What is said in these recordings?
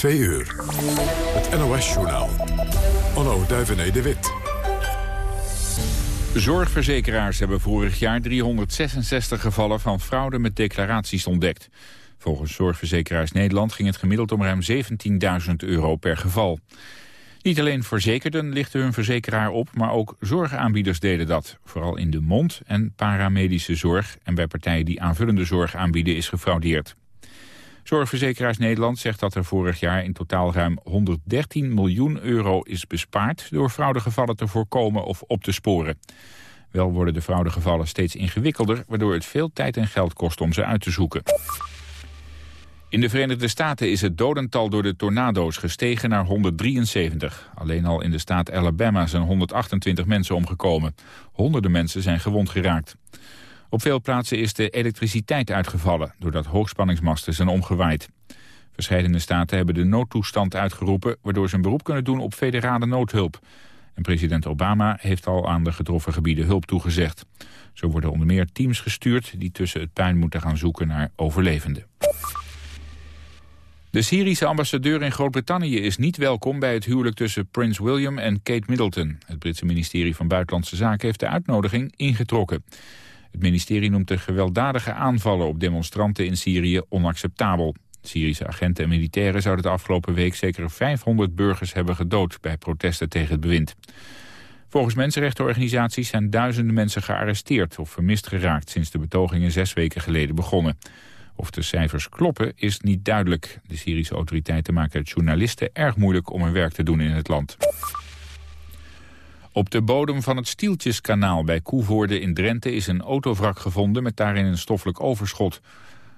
Twee uur. Het NOS-journaal. Onno Duivené de Wit. Zorgverzekeraars hebben vorig jaar 366 gevallen van fraude met declaraties ontdekt. Volgens Zorgverzekeraars Nederland ging het gemiddeld om ruim 17.000 euro per geval. Niet alleen verzekerden lichten hun verzekeraar op, maar ook zorgaanbieders deden dat. Vooral in de mond- en paramedische zorg en bij partijen die aanvullende zorg aanbieden is gefraudeerd. Zorgverzekeraars Nederland zegt dat er vorig jaar in totaal ruim 113 miljoen euro is bespaard door fraudegevallen te voorkomen of op te sporen. Wel worden de fraudegevallen steeds ingewikkelder, waardoor het veel tijd en geld kost om ze uit te zoeken. In de Verenigde Staten is het dodental door de tornado's gestegen naar 173. Alleen al in de staat Alabama zijn 128 mensen omgekomen. Honderden mensen zijn gewond geraakt. Op veel plaatsen is de elektriciteit uitgevallen... doordat hoogspanningsmasten zijn omgewaaid. Verscheidene staten hebben de noodtoestand uitgeroepen... waardoor ze een beroep kunnen doen op federale noodhulp. En president Obama heeft al aan de getroffen gebieden hulp toegezegd. Zo worden onder meer teams gestuurd... die tussen het puin moeten gaan zoeken naar overlevenden. De Syrische ambassadeur in Groot-Brittannië is niet welkom bij het huwelijk tussen Prins William en Kate Middleton. Het Britse ministerie van Buitenlandse Zaken heeft de uitnodiging ingetrokken. Het ministerie noemt de gewelddadige aanvallen op demonstranten in Syrië onacceptabel. Syrische agenten en militairen zouden de afgelopen week zeker 500 burgers hebben gedood bij protesten tegen het bewind. Volgens mensenrechtenorganisaties zijn duizenden mensen gearresteerd of vermist geraakt sinds de betogingen zes weken geleden begonnen. Of de cijfers kloppen is niet duidelijk. De Syrische autoriteiten maken het journalisten erg moeilijk om hun werk te doen in het land. Op de bodem van het Stieltjeskanaal bij Koevoorde in Drenthe is een autovrak gevonden met daarin een stoffelijk overschot.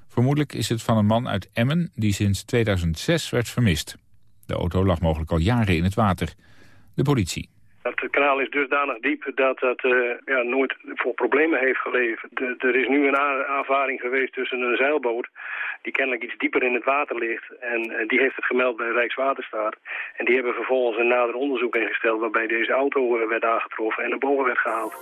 Vermoedelijk is het van een man uit Emmen die sinds 2006 werd vermist. De auto lag mogelijk al jaren in het water. De politie. Het kanaal is dusdanig diep dat dat uh, ja, nooit voor problemen heeft geleverd. er is nu een aanvaring geweest tussen een zeilboot die kennelijk iets dieper in het water ligt. En uh, die heeft het gemeld bij Rijkswaterstaat. En die hebben vervolgens een nader onderzoek ingesteld waarbij deze auto uh, werd aangetroffen en naar boven werd gehaald.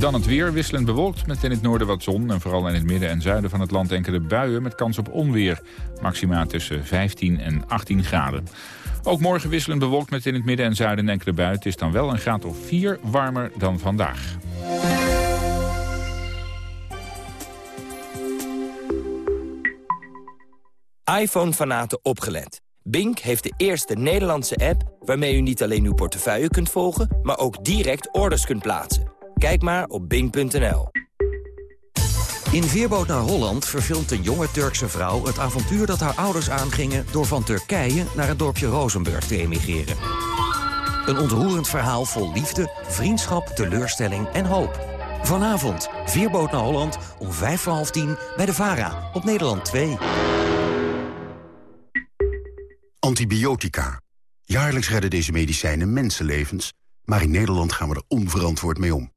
Dan het weer, wisselend bewolkt met in het noorden wat zon... en vooral in het midden en zuiden van het land enkele buien met kans op onweer. Maxima tussen 15 en 18 graden. Ook morgen wisselend bewolkt met in het midden en zuiden enkele buien. Het is dan wel een graad of 4 warmer dan vandaag. iPhone-fanaten opgelet. Bink heeft de eerste Nederlandse app waarmee u niet alleen uw portefeuille kunt volgen... maar ook direct orders kunt plaatsen. Kijk maar op bink.nl. In Veerboot naar Holland verfilmt een jonge Turkse vrouw... het avontuur dat haar ouders aangingen... door van Turkije naar het dorpje Rozenburg te emigreren. Een ontroerend verhaal vol liefde, vriendschap, teleurstelling en hoop. Vanavond, Veerboot naar Holland, om vijf voor half tien... bij de VARA, op Nederland 2. Antibiotica. Jaarlijks redden deze medicijnen mensenlevens... maar in Nederland gaan we er onverantwoord mee om.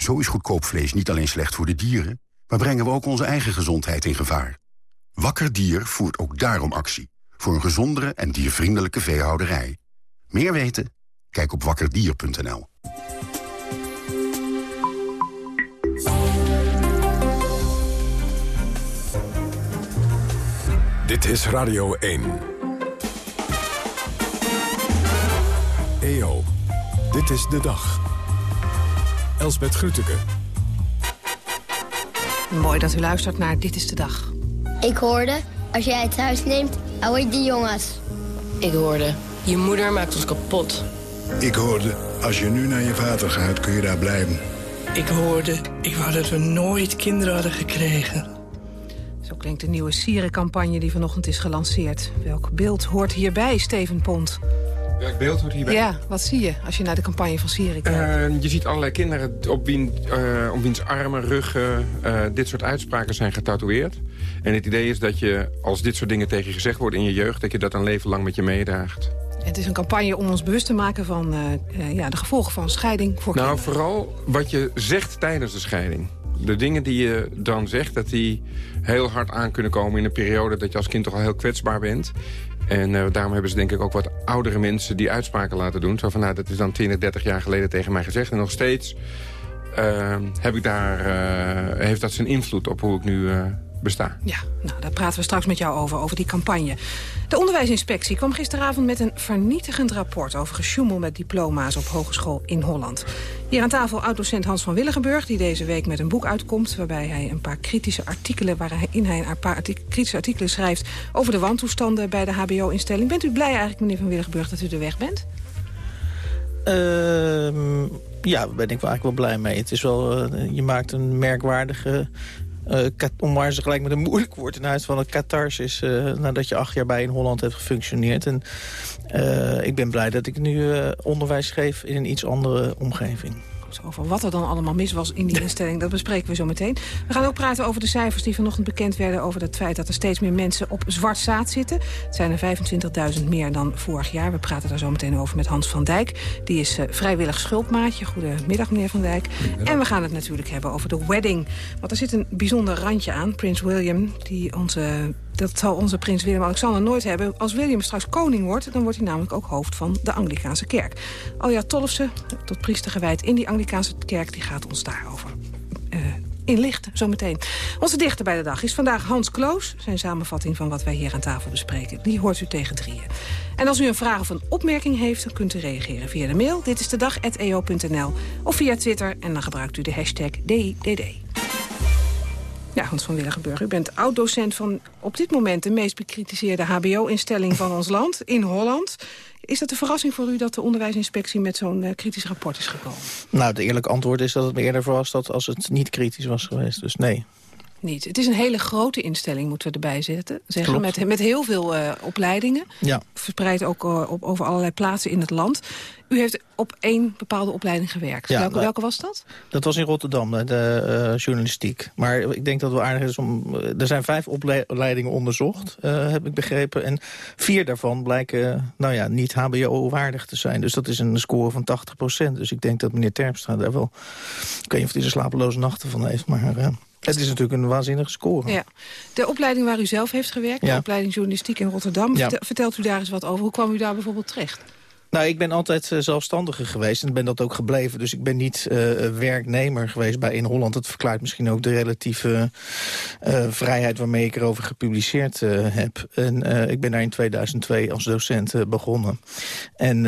Zo is goedkoop vlees niet alleen slecht voor de dieren... maar brengen we ook onze eigen gezondheid in gevaar. Wakker Dier voert ook daarom actie. Voor een gezondere en diervriendelijke veehouderij. Meer weten? Kijk op wakkerdier.nl. Dit is Radio 1. EO, dit is de dag. Elsbeth Grütke. Mooi dat u luistert naar Dit is de Dag. Ik hoorde, als jij het huis neemt, hou ik die jongens. Ik hoorde, je moeder maakt ons kapot. Ik hoorde, als je nu naar je vader gaat, kun je daar blijven. Ik hoorde, ik wou dat we nooit kinderen hadden gekregen. Zo klinkt de nieuwe sierencampagne die vanochtend is gelanceerd. Welk beeld hoort hierbij, Steven Pont? Welk beeld hoort hierbij? Ja, wat zie je als je naar de campagne van Syrië kijkt? Uh, je ziet allerlei kinderen op, wien, uh, op wiens armen, ruggen uh, dit soort uitspraken zijn getatoeëerd. En het idee is dat je, als dit soort dingen tegen je gezegd worden in je jeugd... dat je dat een leven lang met je meedraagt. Het is een campagne om ons bewust te maken van ja, de gevolgen van scheiding voor nou, kinderen. Nou, vooral wat je zegt tijdens de scheiding. De dingen die je dan zegt, dat die heel hard aan kunnen komen... in een periode dat je als kind toch al heel kwetsbaar bent. En uh, daarom hebben ze denk ik ook wat oudere mensen die uitspraken laten doen. Zo van, nou, dat is dan 20, 30 jaar geleden tegen mij gezegd. En nog steeds uh, heb ik daar, uh, heeft dat zijn invloed op hoe ik nu besta. Ja, nou, daar praten we straks met jou over, over die campagne. De onderwijsinspectie kwam gisteravond met een vernietigend rapport... over gesjoemel met diploma's op hogeschool in Holland. Hier aan tafel oud-docent Hans van Willigenburg... die deze week met een boek uitkomt... waarbij hij een paar kritische artikelen... waarin hij een paar kritische artikelen schrijft... over de wantoestanden bij de hbo-instelling. Bent u blij eigenlijk, meneer van Willigenburg, dat u er weg bent? Uh, ja, daar ben ik wel eigenlijk wel blij mee. Het is wel, uh, je maakt een merkwaardige om maar ze gelijk met een moeilijk woord in huis van een catharsis... Uh, nadat je acht jaar bij in Holland hebt gefunctioneerd. En uh, ik ben blij dat ik nu onderwijs geef in een iets andere omgeving. Over wat er dan allemaal mis was in die instelling, dat bespreken we zo meteen. We gaan ook praten over de cijfers die vanochtend bekend werden... over het feit dat er steeds meer mensen op zwart zaad zitten. Het zijn er 25.000 meer dan vorig jaar. We praten daar zo meteen over met Hans van Dijk. Die is uh, vrijwillig schuldmaatje. Goedemiddag, meneer van Dijk. En we gaan het natuurlijk hebben over de wedding. Want er zit een bijzonder randje aan. Prins William, die onze dat zal onze prins Willem-Alexander nooit hebben. Als William straks koning wordt, dan wordt hij namelijk ook hoofd van de Anglikaanse kerk. Alja Tollefse, tot priester gewijd in die Anglikaanse kerk, die gaat ons daarover uh, inlichten, zometeen. Onze dichter bij de dag is vandaag Hans Kloos. Zijn samenvatting van wat wij hier aan tafel bespreken. Die hoort u tegen drieën. En als u een vraag of een opmerking heeft, dan kunt u reageren via de mail. Dit is de dag@eo.nl of via Twitter en dan gebruikt u de hashtag DIDD. Ja, Hans van Willigenburg, u bent oud-docent van op dit moment de meest bekritiseerde hbo-instelling van ons land, in Holland. Is dat een verrassing voor u dat de onderwijsinspectie met zo'n uh, kritisch rapport is gekomen? Nou, het eerlijke antwoord is dat het me eerder verrast dat als het niet kritisch was geweest, dus nee. Niet. Het is een hele grote instelling, moeten we erbij zetten, zeggen. Met, met heel veel uh, opleidingen. Ja. Verspreid ook uh, op, over allerlei plaatsen in het land. U heeft op één bepaalde opleiding gewerkt. Ja, welke, nou, welke was dat? Dat was in Rotterdam, de uh, journalistiek. Maar ik denk dat het wel aardig is om... Er zijn vijf opleidingen onderzocht, heb ik begrepen. En vier daarvan blijken nou ja, niet hbo-waardig te zijn. Dus dat is een score van 80% Dus ik denk dat meneer Terpstra daar wel... Ik weet niet of hij er slapeloze nachten van heeft, maar... Het is natuurlijk een waanzinnige score. Ja. De opleiding waar u zelf heeft gewerkt, ja. de opleiding journalistiek in Rotterdam. Ja. Vertelt u daar eens wat over? Hoe kwam u daar bijvoorbeeld terecht? Nou, ik ben altijd uh, zelfstandige geweest en ben dat ook gebleven. Dus ik ben niet uh, werknemer geweest bij In Holland. Dat verklaart misschien ook de relatieve uh, vrijheid waarmee ik erover gepubliceerd heb. En ik ben daar in 2002 als docent begonnen. En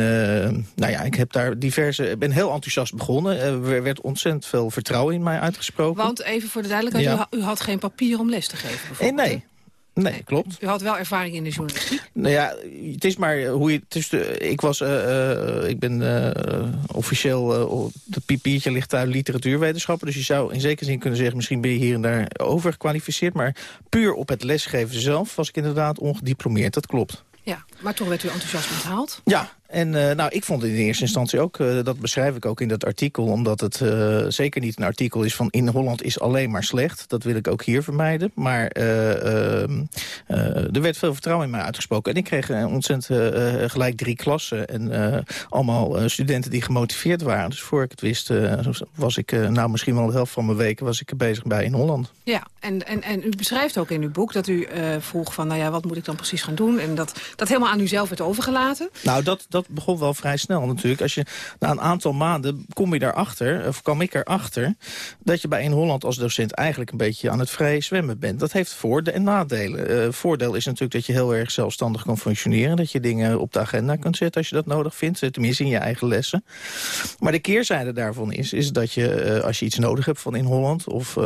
nou ja, ik heb daar diverse... ben heel enthousiast begonnen. er werd ontzettend veel vertrouwen in mij uitgesproken. Want even voor de duidelijkheid, ja. u, u, had geen papier om les te geven bijvoorbeeld? nee. Nee, klopt. U had wel ervaring in de journalistiek? Nou ja, het is maar hoe je... Het is de, ik, was, uh, uh, ik ben uh, officieel... het papiertje ligt daar literatuurwetenschapper. Dus je zou in zekere zin kunnen zeggen... misschien ben je hier en daar overgekwalificeerd. Maar puur op het lesgeven zelf was ik inderdaad ongediplomeerd. Dat klopt. Ja, maar toch werd u enthousiast onthaald? Ja, en uh, nou, ik vond het in eerste instantie ook, uh, dat beschrijf ik ook in dat artikel... omdat het uh, zeker niet een artikel is van in Holland is alleen maar slecht. Dat wil ik ook hier vermijden. Maar ehm, er werd veel vertrouwen in mij uitgesproken. En ik kreeg ontzettend gelijk drie klassen. En allemaal studenten die gemotiveerd waren. Dus voor ik het wist was ik, nou misschien wel de helft van mijn weken... was ik bezig bij in Holland. Ja, en, en, en u beschrijft ook in uw boek dat u vroeg van... nou ja, wat moet ik dan precies gaan doen? En dat dat helemaal aan u zelf werd overgelaten? Nou, dat, dat begon wel vrij snel natuurlijk. Als je na een aantal maanden kom je daarachter, of kwam ik erachter... dat je bij in Holland als docent eigenlijk een beetje aan het vrij zwemmen bent. Dat heeft voordelen en nadelen. Uh, voordeel is natuurlijk dat je heel erg zelfstandig kan functioneren. Dat je dingen op de agenda kunt zetten als je dat nodig vindt. Tenminste in je eigen lessen. Maar de keerzijde daarvan is, is dat je uh, als je iets nodig hebt van in Holland... of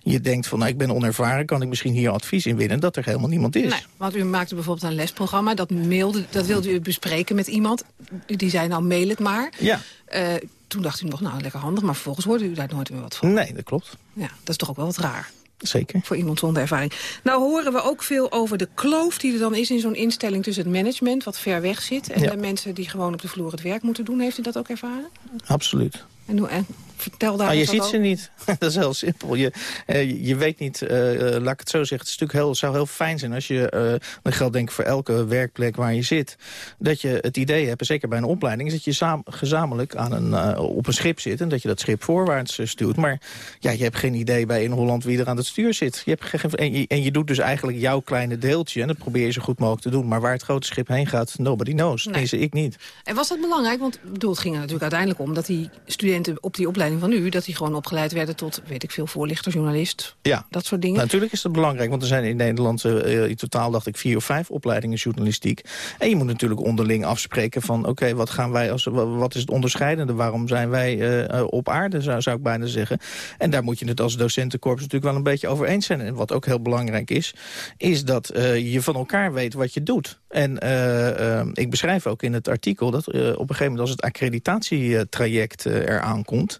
je denkt van nou ik ben onervaren, kan ik misschien hier advies in winnen... dat er helemaal niemand is. Nee, want u maakte bijvoorbeeld een lesprogramma. Dat, mailde, dat wilde u bespreken met iemand. Die zei nou mail het maar. Ja. Uh, toen dacht u nog nou lekker handig. Maar vervolgens hoorde u daar nooit meer wat van. Nee, dat klopt. Ja, dat is toch ook wel wat raar. Zeker. Voor iemand zonder ervaring. Nou horen we ook veel over de kloof die er dan is in zo'n instelling tussen het management, wat ver weg zit, en de mensen die gewoon op de vloer het werk moeten doen. Heeft u dat ook ervaren? Absoluut. En, hoe, en vertel daar ah, je ziet ze niet. dat is heel simpel. Je, eh, je weet niet, eh, eh, laat ik het zo zeggen... het is natuurlijk heel, zou heel fijn zijn als je... eh dat geldt denk ik voor elke werkplek waar je zit... dat je het idee hebt, zeker bij een opleiding... is dat je saam- gezamenlijk aan een, op een schip zit... en dat je dat schip voorwaarts stuurt. Maar ja, je hebt geen idee bij in Holland wie er aan het stuur zit. Je hebt geen, en, je, en je doet dus eigenlijk jouw kleine deeltje... en dat probeer je zo goed mogelijk te doen. Maar waar het grote schip heen gaat, nobody knows. Nee. Tenminste, ik niet. En was dat belangrijk? Want bedoel, het ging er natuurlijk uiteindelijk om dat die studenten op die opleiding van u, dat die gewoon opgeleid werden tot, weet ik veel, voorlichter, journalist, Ja. dat soort dingen. Natuurlijk is dat belangrijk, want er zijn in Nederland eh, in totaal, dacht ik, vier of vijf opleidingen journalistiek. En je moet natuurlijk onderling afspreken van, oké, wat gaan wij als, wa- wat is het onderscheidende? Waarom zijn wij eh, eh, op aarde, zou, zou ik bijna zeggen. En daar moet je het als docentenkorps natuurlijk wel een beetje over eens zijn. En wat ook heel belangrijk is, is dat eh, je van elkaar weet wat je doet. En eh, eh, ik beschrijf ook in het artikel dat eh, op een gegeven moment als het accreditatietraject eh, eraan komt,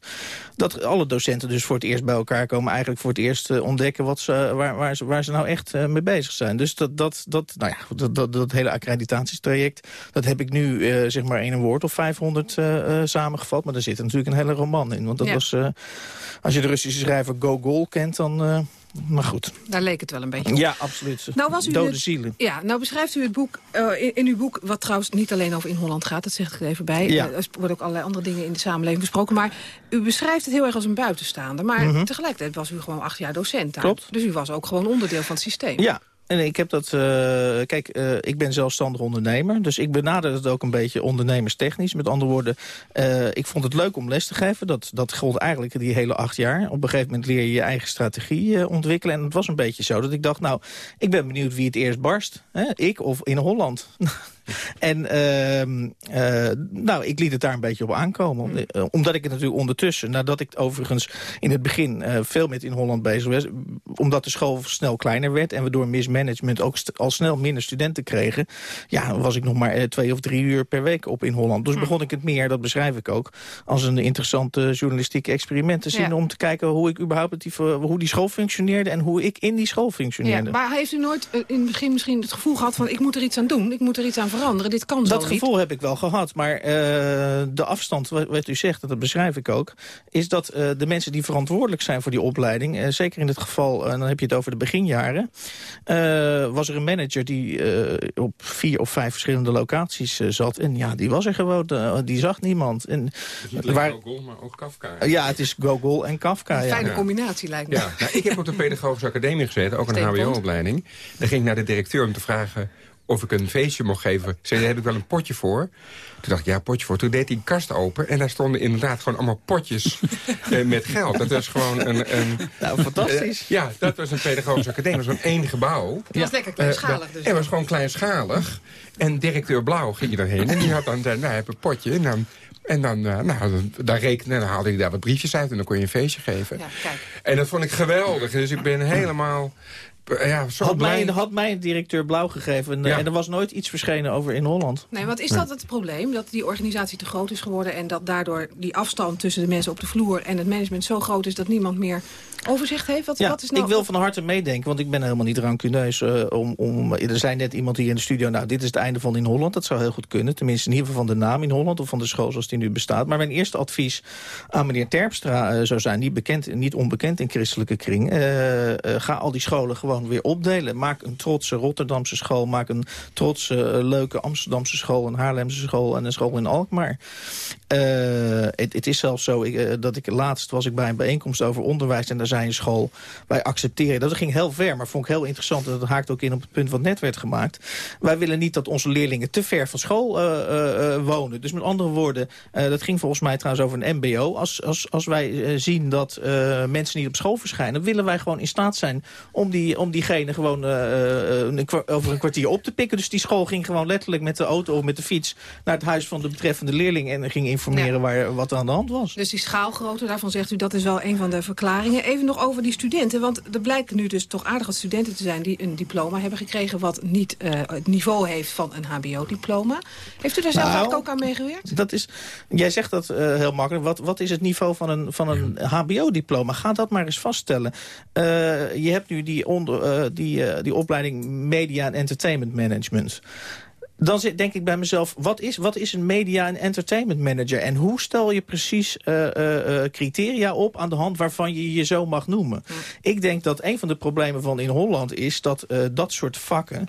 dat alle docenten dus voor het eerst bij elkaar komen... eigenlijk voor het eerst eh, ontdekken wat ze, waar, waar, ze, waar ze nou echt eh, mee bezig zijn. Dus dat, dat, dat, nou ja, dat, dat, dat hele accreditatietraject... dat heb ik nu eh, zeg maar in een woord of 500 eh, eh, samengevat. Maar daar zit natuurlijk een hele roman in. Want dat Ja. was... eh, als je de Russische schrijver Gogol kent, dan... maar goed. Daar leek het wel een beetje op. Ja, absoluut. Nou was u Dode het- zielen. Ja, nou beschrijft u het boek, eh, in, in uw boek, wat trouwens niet alleen over in Holland gaat, dat zeg ik er even bij. Ja. Eh, er worden ook allerlei andere dingen in de samenleving besproken. Maar u beschrijft het heel erg als een buitenstaander. Maar Mhm. tegelijkertijd was u gewoon acht jaar docent daar. Klopt. Dus u was ook gewoon onderdeel van het systeem. Ja, en ik heb dat... eh, kijk, eh, ik ben zelfstandig ondernemer. Dus ik benader het ook een beetje ondernemerstechnisch. Met andere woorden, eh, ik vond het leuk om les te geven. Dat, dat gold eigenlijk die hele acht jaar. Op een gegeven moment leer je je eigen strategie ontwikkelen. En het was een beetje zo dat ik dacht... nou, ik ben benieuwd wie het eerst barst. Hè? Ik of in Holland. En ehm, eh, nou, ik liet het daar een beetje op aankomen. Om- eh, omdat ik het natuurlijk ondertussen, nadat ik overigens in het begin eh, veel met in Holland bezig was, omdat de school snel kleiner werd en we door mismanagement ook al snel minder studenten kregen, ja, was ik nog maar twee of drie uur per week op in Holland. Dus begon ik het meer, dat beschrijf ik ook, als een interessante journalistieke experiment te zien Ja. om te kijken hoe ik überhaupt die, hoe die school functioneerde en hoe ik in die school Ja, functioneerde. maar heeft u nooit in het begin misschien het gevoel gehad van... ik moet er iets aan doen, ik moet er iets aan veranderen, dit kan zo Dat niet? gevoel heb ik wel gehad. Maar eh, de afstand, wat, u zegt, dat beschrijf ik ook... is dat eh, de mensen die verantwoordelijk zijn voor die opleiding... eh, zeker in dit geval, en dan heb je het over de beginjaren... eh, was er een manager die eh, op vier of vijf verschillende locaties eh, zat. En ja, die was er gewoon, eh, die zag niemand. En, Niet waar- alleen Gogol, maar ook Kafka. ja, het is Gogol en Kafka. Een Ja. fijne combinatie lijkt me. Ja, nou, ik heb op de Pedagogische Academie gezeten, ook een hbo-opleiding. Dan ging ik naar de directeur om te vragen of ik een feestje mocht geven. Zei, daar heb ik wel een potje voor. Toen dacht ik, ja, potje voor. Toen deed hij een kast open en daar stonden inderdaad gewoon allemaal potjes eh, met geld. Dat was gewoon een... een Nou, fantastisch. eh, ja, dat was een pedagogische academie. Dat was gewoon één gebouw. Het was lekker kleinschalig Eh, dus. Het was gewoon kleinschalig. En directeur Blauw ging erheen. En die had dan, nou, heb een potje. En dan, en dan, eh, nou, dan, dan, rekende, dan haalde hij daar wat briefjes uit. En dan kon je een feestje geven. Ja, kijk. En dat vond ik geweldig. Dus ik ben helemaal... Ja, zo Had blij. mij, had mij een directeur blauw gegeven. En, eh, Ja. en er was nooit iets verschenen over in Holland. Nee, want is dat het probleem? Dat die organisatie te groot is geworden... en dat daardoor die afstand tussen de mensen op de vloer... en het management zo groot is dat niemand meer overzicht heeft? Wat, Ja, wat is nou... ik wil van harte meedenken, want ik ben helemaal niet rancuneus. eh, om, om, er zei net iemand hier in de studio, nou, dit is het einde van in Holland. Dat zou heel goed kunnen, tenminste in ieder geval van de naam in Holland... of van de school zoals die nu bestaat. Maar mijn eerste advies aan meneer Terpstra eh, zou zijn... niet, bekend, niet onbekend in christelijke kring... eh, eh, ga al die scholen gewoon weer opdelen. Maak een trotse Rotterdamse school, maak een trotse, eh, leuke Amsterdamse school... een Haarlemse school en een school in Alkmaar. Eh, het, is zelfs zo ik, eh, dat ik laatst was ik bij een bijeenkomst over onderwijs... en daar zei een school, wij accepteren... dat ging heel ver, maar vond ik heel interessant... en dat haakt ook in op het punt wat net werd gemaakt. Wij willen niet dat onze leerlingen te ver van school wonen. Dus met andere woorden, dat ging volgens mij trouwens over een mbo. Als, als, als wij zien dat mensen niet op school verschijnen... willen wij gewoon in staat zijn om die, om diegene gewoon een over een kwartier op te pikken. Dus die school ging gewoon letterlijk met de auto of met de fiets... naar het huis van de betreffende leerling en ging informeren waar, wat er aan de hand was. Dus die schaalgrootte, daarvan zegt u, dat is wel een van de verklaringen. Even nog over die studenten, want er blijken nu dus toch aardig wat studenten te zijn... die een diploma hebben gekregen wat niet het niveau heeft van een hbo-diploma. Heeft u daar zelf nou, ook aan meegewerkt? Dat is, jij zegt dat heel makkelijk. Wat, wat is het niveau van een, van een hbo-diploma? Ga dat maar eens vaststellen. je hebt nu die, onder, die, die opleiding Media en Entertainment Management dan denk ik bij mezelf, wat is, wat is een media- en entertainment manager? En hoe stel je precies uh, criteria op aan de hand waarvan je je zo mag noemen? Ik denk dat een van de problemen van in Holland is dat dat soort vakken,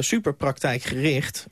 super praktijkgericht,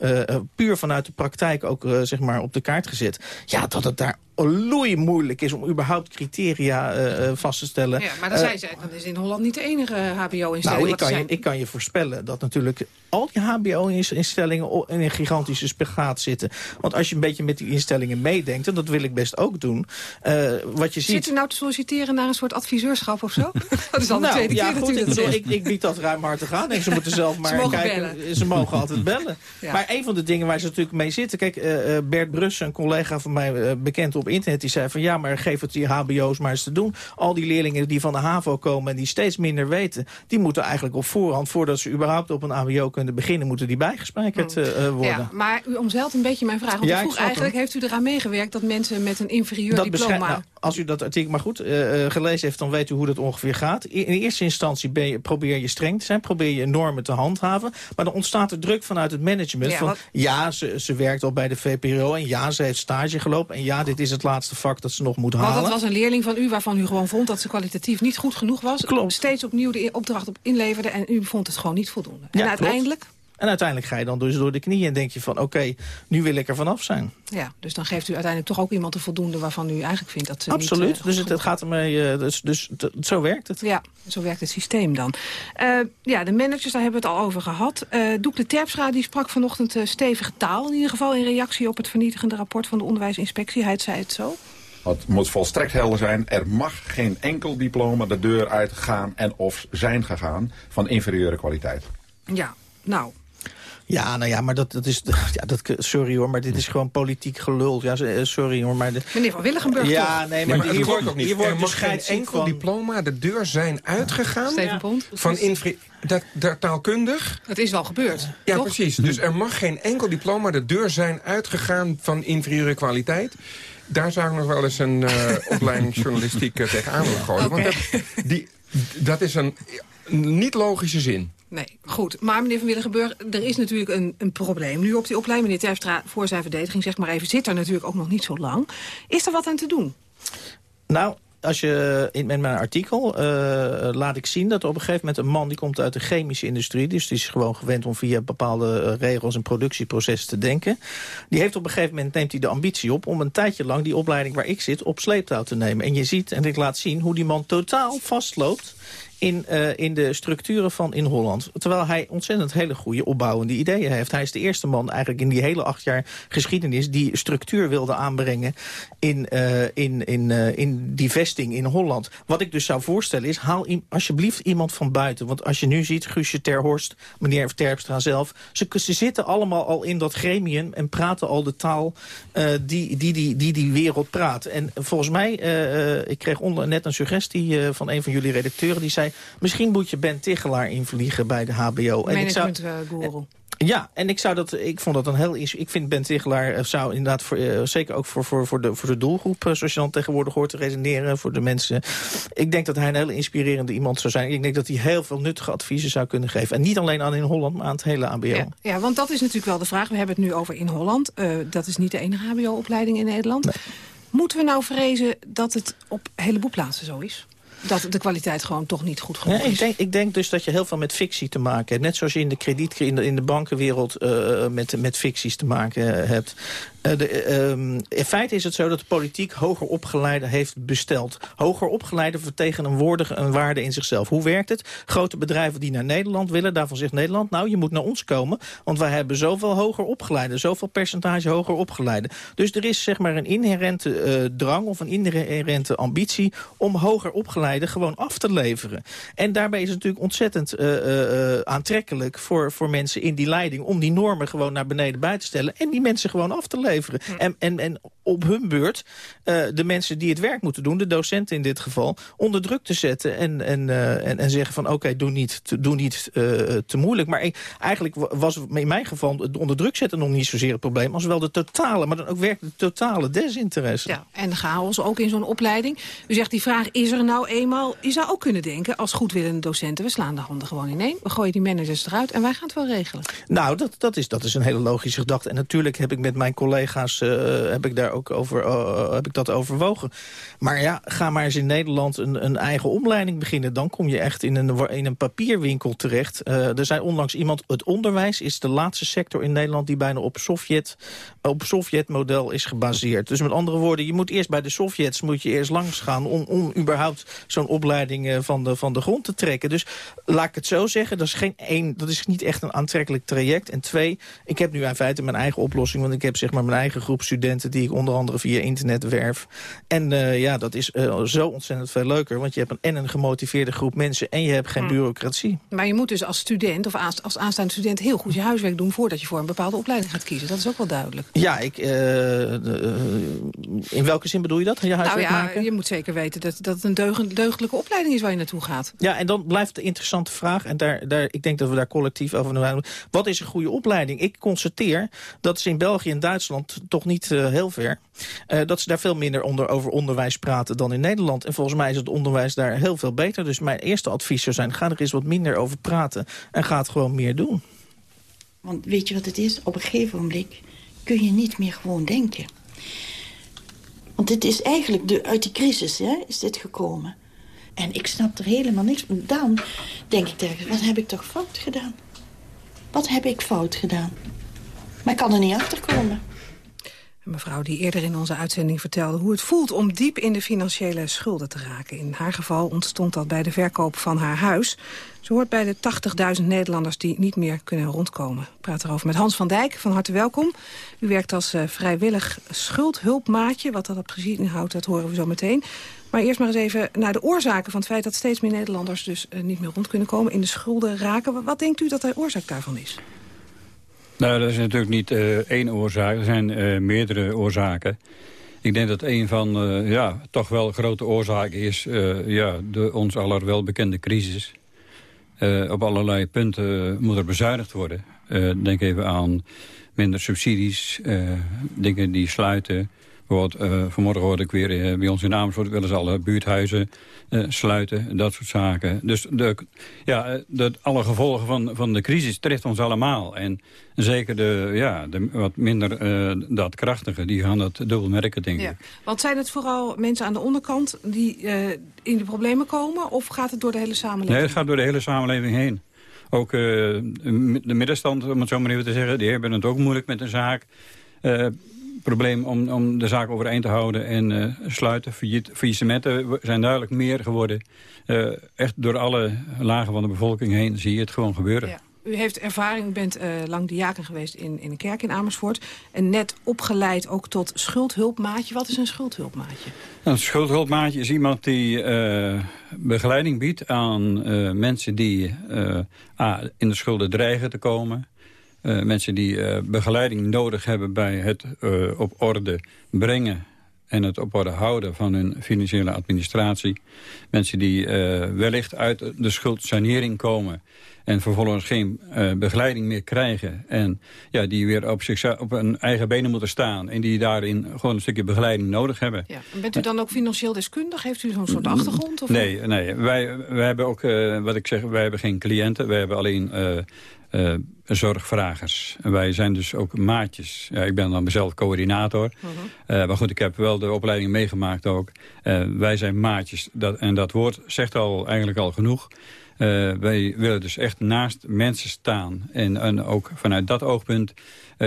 puur vanuit de praktijk ook zeg maar op de kaart gezet, ja, dat het daar moeilijk is om überhaupt criteria uh, vast te stellen. Ja, maar dan zei zij, dat is in Holland niet de enige hbo-instelling. Nou, ik kan, je, ik kan je voorspellen dat natuurlijk al die hbo-instellingen in een gigantische spagaat zitten. Want als je een beetje met die instellingen meedenkt, en dat wil ik best ook doen, uh, wat je ziet... Zit u nou te solliciteren naar een soort adviseurschap of zo? dat is al de nou, tweede ja, keer goed, ik, ik, ik, bied dat ruimhartig aan. En ze moeten zelf maar ze kijken. Bellen. Ze mogen altijd bellen. Ja. Maar een van de dingen waar ze natuurlijk mee zitten... Kijk, uh, Bert Brussen, een collega van mij bekend op internet... die zei van ja, maar geef het die hbo's maar eens te doen. Al die leerlingen die van de HAVO komen en die steeds minder weten... die moeten eigenlijk op voorhand, voordat ze überhaupt op een hbo kunnen beginnen... moeten die bijgespijkerd uh, worden. Ja, maar u omzeilt een beetje mijn vraag. Want ja, vroeg eigenlijk, heeft u eraan meegewerkt... dat mensen met een inferieur dat diploma... Als u dat artikel maar goed uh, gelezen heeft, dan weet u hoe dat ongeveer gaat. In, eerste instantie ben je, probeer je streng te zijn, probeer je normen te handhaven. Maar dan ontstaat er druk vanuit het management. Ja, van, ja ze, ze werkt al bij de VPRO en ja, ze heeft stage gelopen. En ja, dit is het laatste vak dat ze nog moet halen. Want dat was een leerling van u waarvan u gewoon vond dat ze kwalitatief niet goed genoeg was. Klopt. Steeds opnieuw de opdracht op inleverde en u vond het gewoon niet voldoende. Ja, en uiteindelijk... Klopt. En uiteindelijk ga je dan dus door de knieën en denk je van... oké, nu wil ik er vanaf zijn. Ja, dus dan geeft u uiteindelijk toch ook iemand de voldoende... waarvan u eigenlijk vindt dat ze Absoluut, niet, uh, dus het, het, gaat ermee... Uh, dus, dus zo werkt het. Ja, zo werkt het systeem dan. Uh, ja, de managers, daar hebben we het al over gehad. Doekle Terpstra die sprak vanochtend stevige taal... in ieder geval in reactie op het vernietigende rapport... van de onderwijsinspectie. Hij zei het zo. Het moet volstrekt helder zijn. Er mag geen enkel diploma de deur uitgaan en of zijn gegaan van inferieure kwaliteit. Ja, nou, ja, nou ja, maar dat, dat is... Ja, dat, sorry hoor, maar dit is gewoon politiek gelul. Ja, sorry hoor, maar... De, Meneer Van Willigenburg Ja, nee, maar, nee, maar hier wordt ook niet. Hier wordt er mag geen enkel van... diploma de deur zijn uitgegaan... Steven Bond. Van infri dat, dat, taalkundig... Het is wel gebeurd, Ja, toch? precies. Dus er mag geen enkel diploma de deur zijn uitgegaan van inferieure kwaliteit. Daar zou ik nog wel eens een uh, opleiding journalistiek uh, tegenaan willen gooien. Okay. Want dat, die, dat is een niet logische zin. Nee, goed. Maar meneer Van Willigenburg, er is natuurlijk een, een probleem nu op die opleiding. Meneer Terpstra, voor zijn verdediging, zeg maar even, zit er natuurlijk ook nog niet zo lang. Is er wat aan te doen? Nou, als je in, mijn artikel uh, laat ik zien dat op een gegeven moment een man die komt uit de chemische industrie, dus die is gewoon gewend om via bepaalde uh, regels en productieprocessen te denken. Die heeft op een gegeven moment neemt hij de ambitie op om een tijdje lang die opleiding waar ik zit op sleeptouw te nemen. En je ziet, en ik laat zien, hoe die man totaal vastloopt in, uh, in de structuren van in Holland. Terwijl hij ontzettend hele goede opbouwende ideeën heeft. Hij is de eerste man eigenlijk in die hele acht jaar geschiedenis... die structuur wilde aanbrengen in, uh, in, in, uh, in die vesting in Holland. Wat ik dus zou voorstellen is, haal alsjeblieft iemand van buiten. Want als je nu ziet, Guusje Terhorst, meneer Terpstra zelf... Ze, ze zitten allemaal al in dat gremium en praten al de taal die, die, die, die die wereld praat. En volgens mij, ik kreeg net een suggestie van een van jullie redacteuren... die zei, misschien moet je Ben Tichelaar invliegen bij de HBO. En ik zou, guru. Ja, en ik zou dat, ik vond dat een heel, ik vind Ben Tichelaar zou inderdaad voor, uh, zeker ook voor, voor, voor, de, voor de doelgroep, uh, zoals je dan tegenwoordig hoort te resoneren, voor de mensen. Ik denk dat hij een hele inspirerende iemand zou zijn. Ik denk dat hij heel veel nuttige adviezen zou kunnen geven. En niet alleen aan in Holland, maar aan het hele HBO. Ja, ja want dat is natuurlijk wel de vraag. We hebben het nu over in Holland. Uh, dat is niet de enige HBO-opleiding in Nederland. Nee. Moeten we nou vrezen dat het op een heleboel plaatsen zo is? Dat de kwaliteit gewoon toch niet goed genoeg ja, is. Ik denk, ik denk dus dat je heel veel met fictie te maken hebt. Net zoals je in de krediet, in de, in de bankenwereld uh, met, met ficties te maken hebt. Uh, de, um, in feite is het zo dat de politiek hoger opgeleide heeft besteld. Hoger opgeleide vertegenwoordigen een waarde in zichzelf. Hoe werkt het? Grote bedrijven die naar Nederland willen, daarvan zegt Nederland... nou, je moet naar ons komen, want wij hebben zoveel hoger opgeleide... zoveel percentage hoger opgeleide. Dus er is zeg maar een inherente uh, drang of een inherente ambitie... om hoger opgeleide gewoon af te leveren. En daarbij is het natuurlijk ontzettend aantrekkelijk voor, voor mensen in die leiding... om die normen gewoon naar beneden bij te stellen en die mensen gewoon af te leveren. En, en, en op hun beurt de mensen die het werk moeten doen, de docenten in dit geval, onder druk te zetten en, en, en, en zeggen van oké, doe niet, doe niet te moeilijk. Maar ik, eigenlijk was in mijn geval het onder druk zetten nog niet zozeer het probleem... als wel de totale, maar dan ook werkelijk de totale desinteresse. Ja, en chaos ook in zo'n opleiding. U zegt die vraag is er nou eenmaal... je zou ook kunnen denken als goedwillende docenten... we slaan de handen gewoon ineen, we gooien die managers eruit... en wij gaan het wel regelen. Nou, dat, dat, is, dat is een hele logische gedachte. En natuurlijk heb ik met mijn collega's uh, heb ik daar ook over, uh, heb ik dat overwogen. Maar ja, ga maar eens in Nederland een, een eigen opleiding beginnen. Dan kom je echt in een, in een papierwinkel terecht. Er zijn onlangs iemand... Het onderwijs is de laatste sector in Nederland... die bijna op Sovjet, op Sovjet-model is gebaseerd. Dus met andere woorden, je moet eerst bij de Sovjets... moet je eerst langs gaan om, om überhaupt zo'n opleiding uh, van, de, van de grond te trekken. Dus laat ik het zo zeggen, dat is, geen één, dat is niet echt een aantrekkelijk traject. En twee, ik heb nu in feite mijn eigen oplossing... want ik heb zeg maar mijn eigen groep studenten... die ik onder andere via internet werf. En uh, ja, dat is uh, zo ontzettend veel leuker... want je hebt een, en een gemotiveerde groep mensen... en je hebt geen hm. bureaucratie. Maar je moet dus als student of als aanstaande student... heel goed je huiswerk doen voordat je voor een bepaalde opleiding gaat kiezen. Dat is ook wel duidelijk. Ja, ik, uh, in welke zin bedoel je dat? Je huiswerk nou ja, maken? je moet zeker weten dat, dat het een deugend, deugdelijke opleiding is waar je naartoe gaat. Ja, en dan blijft de interessante vraag, en daar, daar, ik denk dat we daar collectief over naar doen. Wat is een goede opleiding? Ik constateer dat ze in België en Duitsland, toch niet uh, heel ver... Uh, dat ze daar veel minder onder, over onderwijs praten dan in Nederland. En volgens mij is het onderwijs daar heel veel beter. Dus mijn eerste advies zou zijn, ga er eens wat minder over praten... en ga het gewoon meer doen. Want weet je wat het is? Op een gegeven moment kun je niet meer gewoon denken. Want dit is eigenlijk de, uit die crisis hè, is dit gekomen. En ik snap er helemaal niks van. Dan denk ik tegen wat heb ik toch fout gedaan? Wat heb ik fout gedaan? Maar ik kan er niet achter komen. Een mevrouw die eerder in onze uitzending vertelde hoe het voelt om diep in de financiële schulden te raken. In haar geval ontstond dat bij de verkoop van haar huis. Ze hoort bij de 80.000 Nederlanders die niet meer kunnen rondkomen. Ik praat erover met Hans van Dijk, van harte welkom. U werkt als uh, vrijwillig schuldhulpmaatje. Wat dat precies inhoudt, dat horen we zo meteen. Maar eerst maar eens even naar de oorzaken van het feit dat steeds meer Nederlanders dus uh, niet meer rond kunnen komen, in de schulden raken. Wat denkt u dat de oorzaak daarvan is? Nou, dat is natuurlijk niet uh, één oorzaak. Er zijn uh, meerdere oorzaken. Ik denk dat een van ja, toch wel grote oorzaken is... ja, de ons aller welbekende crisis. op allerlei punten moet er bezuinigd worden. denk even aan minder subsidies, dingen die sluiten... Bijvoorbeeld, uh, vanmorgen hoorde ik weer uh, bij ons in Amersfoort... willen ze alle buurthuizen uh, sluiten, dat soort zaken. Dus de, ja, de, alle gevolgen van, van de crisis treft ons allemaal. En zeker de, ja, de wat minder dat krachtige, die gaan dat dubbel merken, denk ja. ik. Want zijn het vooral mensen aan de onderkant die in de problemen komen... of gaat het door de hele samenleving? Nee, het gaat door de hele samenleving heen. Ook de middenstand, om het zo maar even te zeggen... die hebben het ook moeilijk met een zaak probleem om, om de zaak overeind te houden en uh, sluiten. Faillissementen zijn duidelijk meer geworden. Uh, echt door alle lagen van de bevolking heen zie je het gewoon gebeuren. Ja. U heeft ervaring, u bent uh, lang diaken geweest in, in een kerk in Amersfoort. En net opgeleid ook tot schuldhulpmaatje. Wat is een schuldhulpmaatje? Een schuldhulpmaatje is iemand die begeleiding biedt aan mensen die in de schulden dreigen te komen. Uh, mensen die uh, begeleiding nodig hebben bij het uh, op orde brengen en het op orde houden van hun financiële administratie. Mensen die wellicht uit de schuldsanering komen en vervolgens geen begeleiding meer krijgen. En ja, die weer op, zich, op hun eigen benen moeten staan. En die daarin gewoon een stukje begeleiding nodig hebben. Ja. En bent u dan ook financieel deskundig? Heeft u zo'n soort achtergrond? Of nee, nee. Wij, wij hebben ook, wat ik zeg, wij hebben geen cliënten. Wij hebben alleen uh, zorgvragers. wij zijn dus ook maatjes. Ja, ik ben dan mezelf coördinator. Uh maar goed, ik heb wel de opleiding meegemaakt ook. Uh, wij zijn maatjes. Dat, en dat woord zegt al eigenlijk al genoeg. wij willen dus echt naast mensen staan. En, en ook vanuit dat oogpunt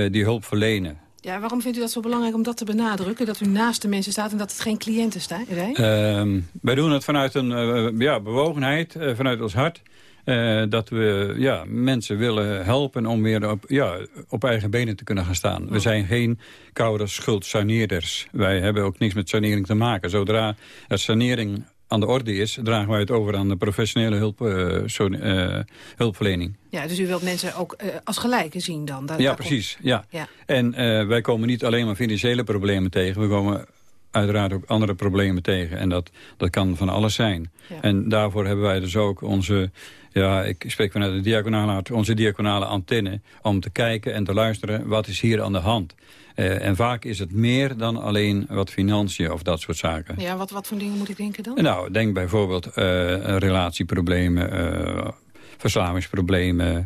die hulp verlenen. Ja, waarom vindt u dat zo belangrijk om dat te benadrukken? Dat u naast de mensen staat en dat het geen cliënten zijn? Uh, wij doen het vanuit een ja, bewogenheid, vanuit ons hart. Uh, dat we ja, mensen willen helpen om weer op, ja, op eigen benen te kunnen gaan staan. We zijn geen koude schuldsaneerders. Wij hebben ook niks met sanering te maken. Zodra er sanering aan de orde is... dragen wij het over aan de professionele hulp, uh, hulpverlening. Ja, dus u wilt mensen ook als gelijke zien dan? ja, precies. Ja. ja. En wij komen niet alleen maar financiële problemen tegen. We komen uiteraard ook andere problemen tegen. En dat, dat kan van alles zijn. En daarvoor hebben wij dus ook onze, ja, ik spreek vanuit de diagonale, onze diagonale antenne... om te kijken en te luisteren, wat is hier aan de hand? Uh, en vaak is het meer dan alleen wat financiën of dat soort zaken. Ja, wat, wat voor dingen moet ik denken dan? Nou, denk bijvoorbeeld uh, relatieproblemen, uh, verslavingsproblemen...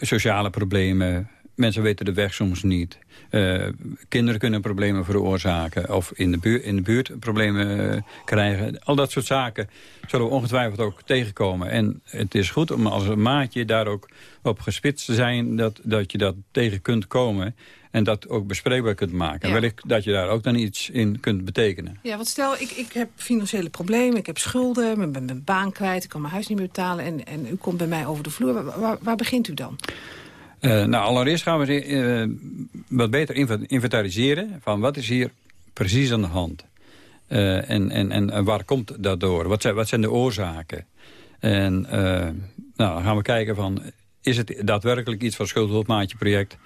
sociale problemen, mensen weten de weg soms niet. Uh, kinderen kunnen problemen veroorzaken of in de, buurt, in de buurt problemen uh, krijgen. Al dat soort zaken zullen we ongetwijfeld ook tegenkomen. En het is goed om als een maatje daar ook op gespitst te zijn... dat, dat je dat tegen kunt komen en dat ook bespreekbaar kunt maken. Ja. Wellicht dat je daar ook dan iets in kunt betekenen. Ja, want stel, ik, ik heb financiële problemen, ik heb schulden... ik ben mijn baan kwijt, ik kan mijn huis niet meer betalen... en, en u komt bij mij over de vloer. Waar, waar, waar begint u dan? Uh, nou, allereerst gaan we uh, wat beter inventariseren... van wat is hier precies aan de hand. Uh, en, en, en waar komt dat door? Wat zijn, wat zijn de oorzaken? En nou, dan gaan we kijken van... is het daadwerkelijk iets van schuldhulpmaatje-project... Uh,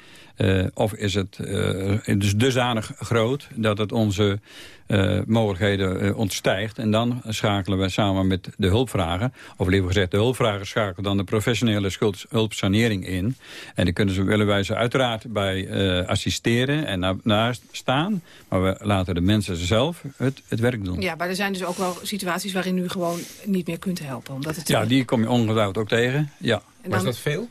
of is het uh, dus dusdanig groot dat het onze uh, mogelijkheden ontstijgt. En dan schakelen we samen met de hulpvragen, of liever gezegd de hulpvragen schakelen dan de professionele schuldhulpsanering in. En dan kunnen ze, willen wij ze uiteraard bij assisteren en na, naast staan. Maar we laten de mensen zelf het, het werk doen. Ja, maar er zijn dus ook wel situaties waarin u gewoon niet meer kunt helpen. Omdat het ja, die kom je ongetwijfeld ook tegen. Ja. En dan... is dat veel?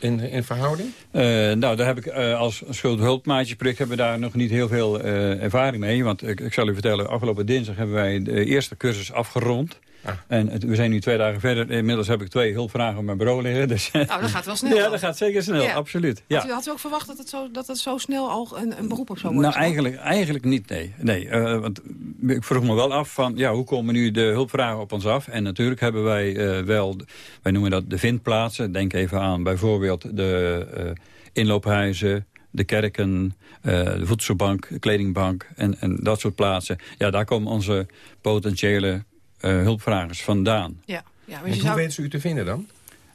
In, in verhouding? Uh, nou, daar heb ik uh, als schuldhulpmaatjesproject hebben daar nog niet heel veel uh, ervaring mee. Want ik, ik zal u vertellen, afgelopen dinsdag hebben wij de eerste cursus afgerond. Ah. En het, we zijn nu twee dagen verder. Inmiddels heb ik twee hulpvragen op mijn bureau liggen. Dus, nou, dat gaat wel snel. Ja, dat gaat zeker snel, absoluut. Ja. Had, u, had u ook verwacht dat het zo, dat het zo snel al een, een beroep op zou worden? Nou, eigenlijk, eigenlijk niet, nee. nee uh, want ik vroeg me wel af van, ja, hoe komen nu de hulpvragen op ons af? En natuurlijk hebben wij uh, wel, wij noemen dat de vindplaatsen. Denk even aan bijvoorbeeld de uh, inloophuizen, de kerken, de voedselbank, de kledingbank en, en dat soort plaatsen. Ja, daar komen onze potentiële hulpvragers vandaan. Ja. Ja, maar hoe zou... weten ze u te vinden dan?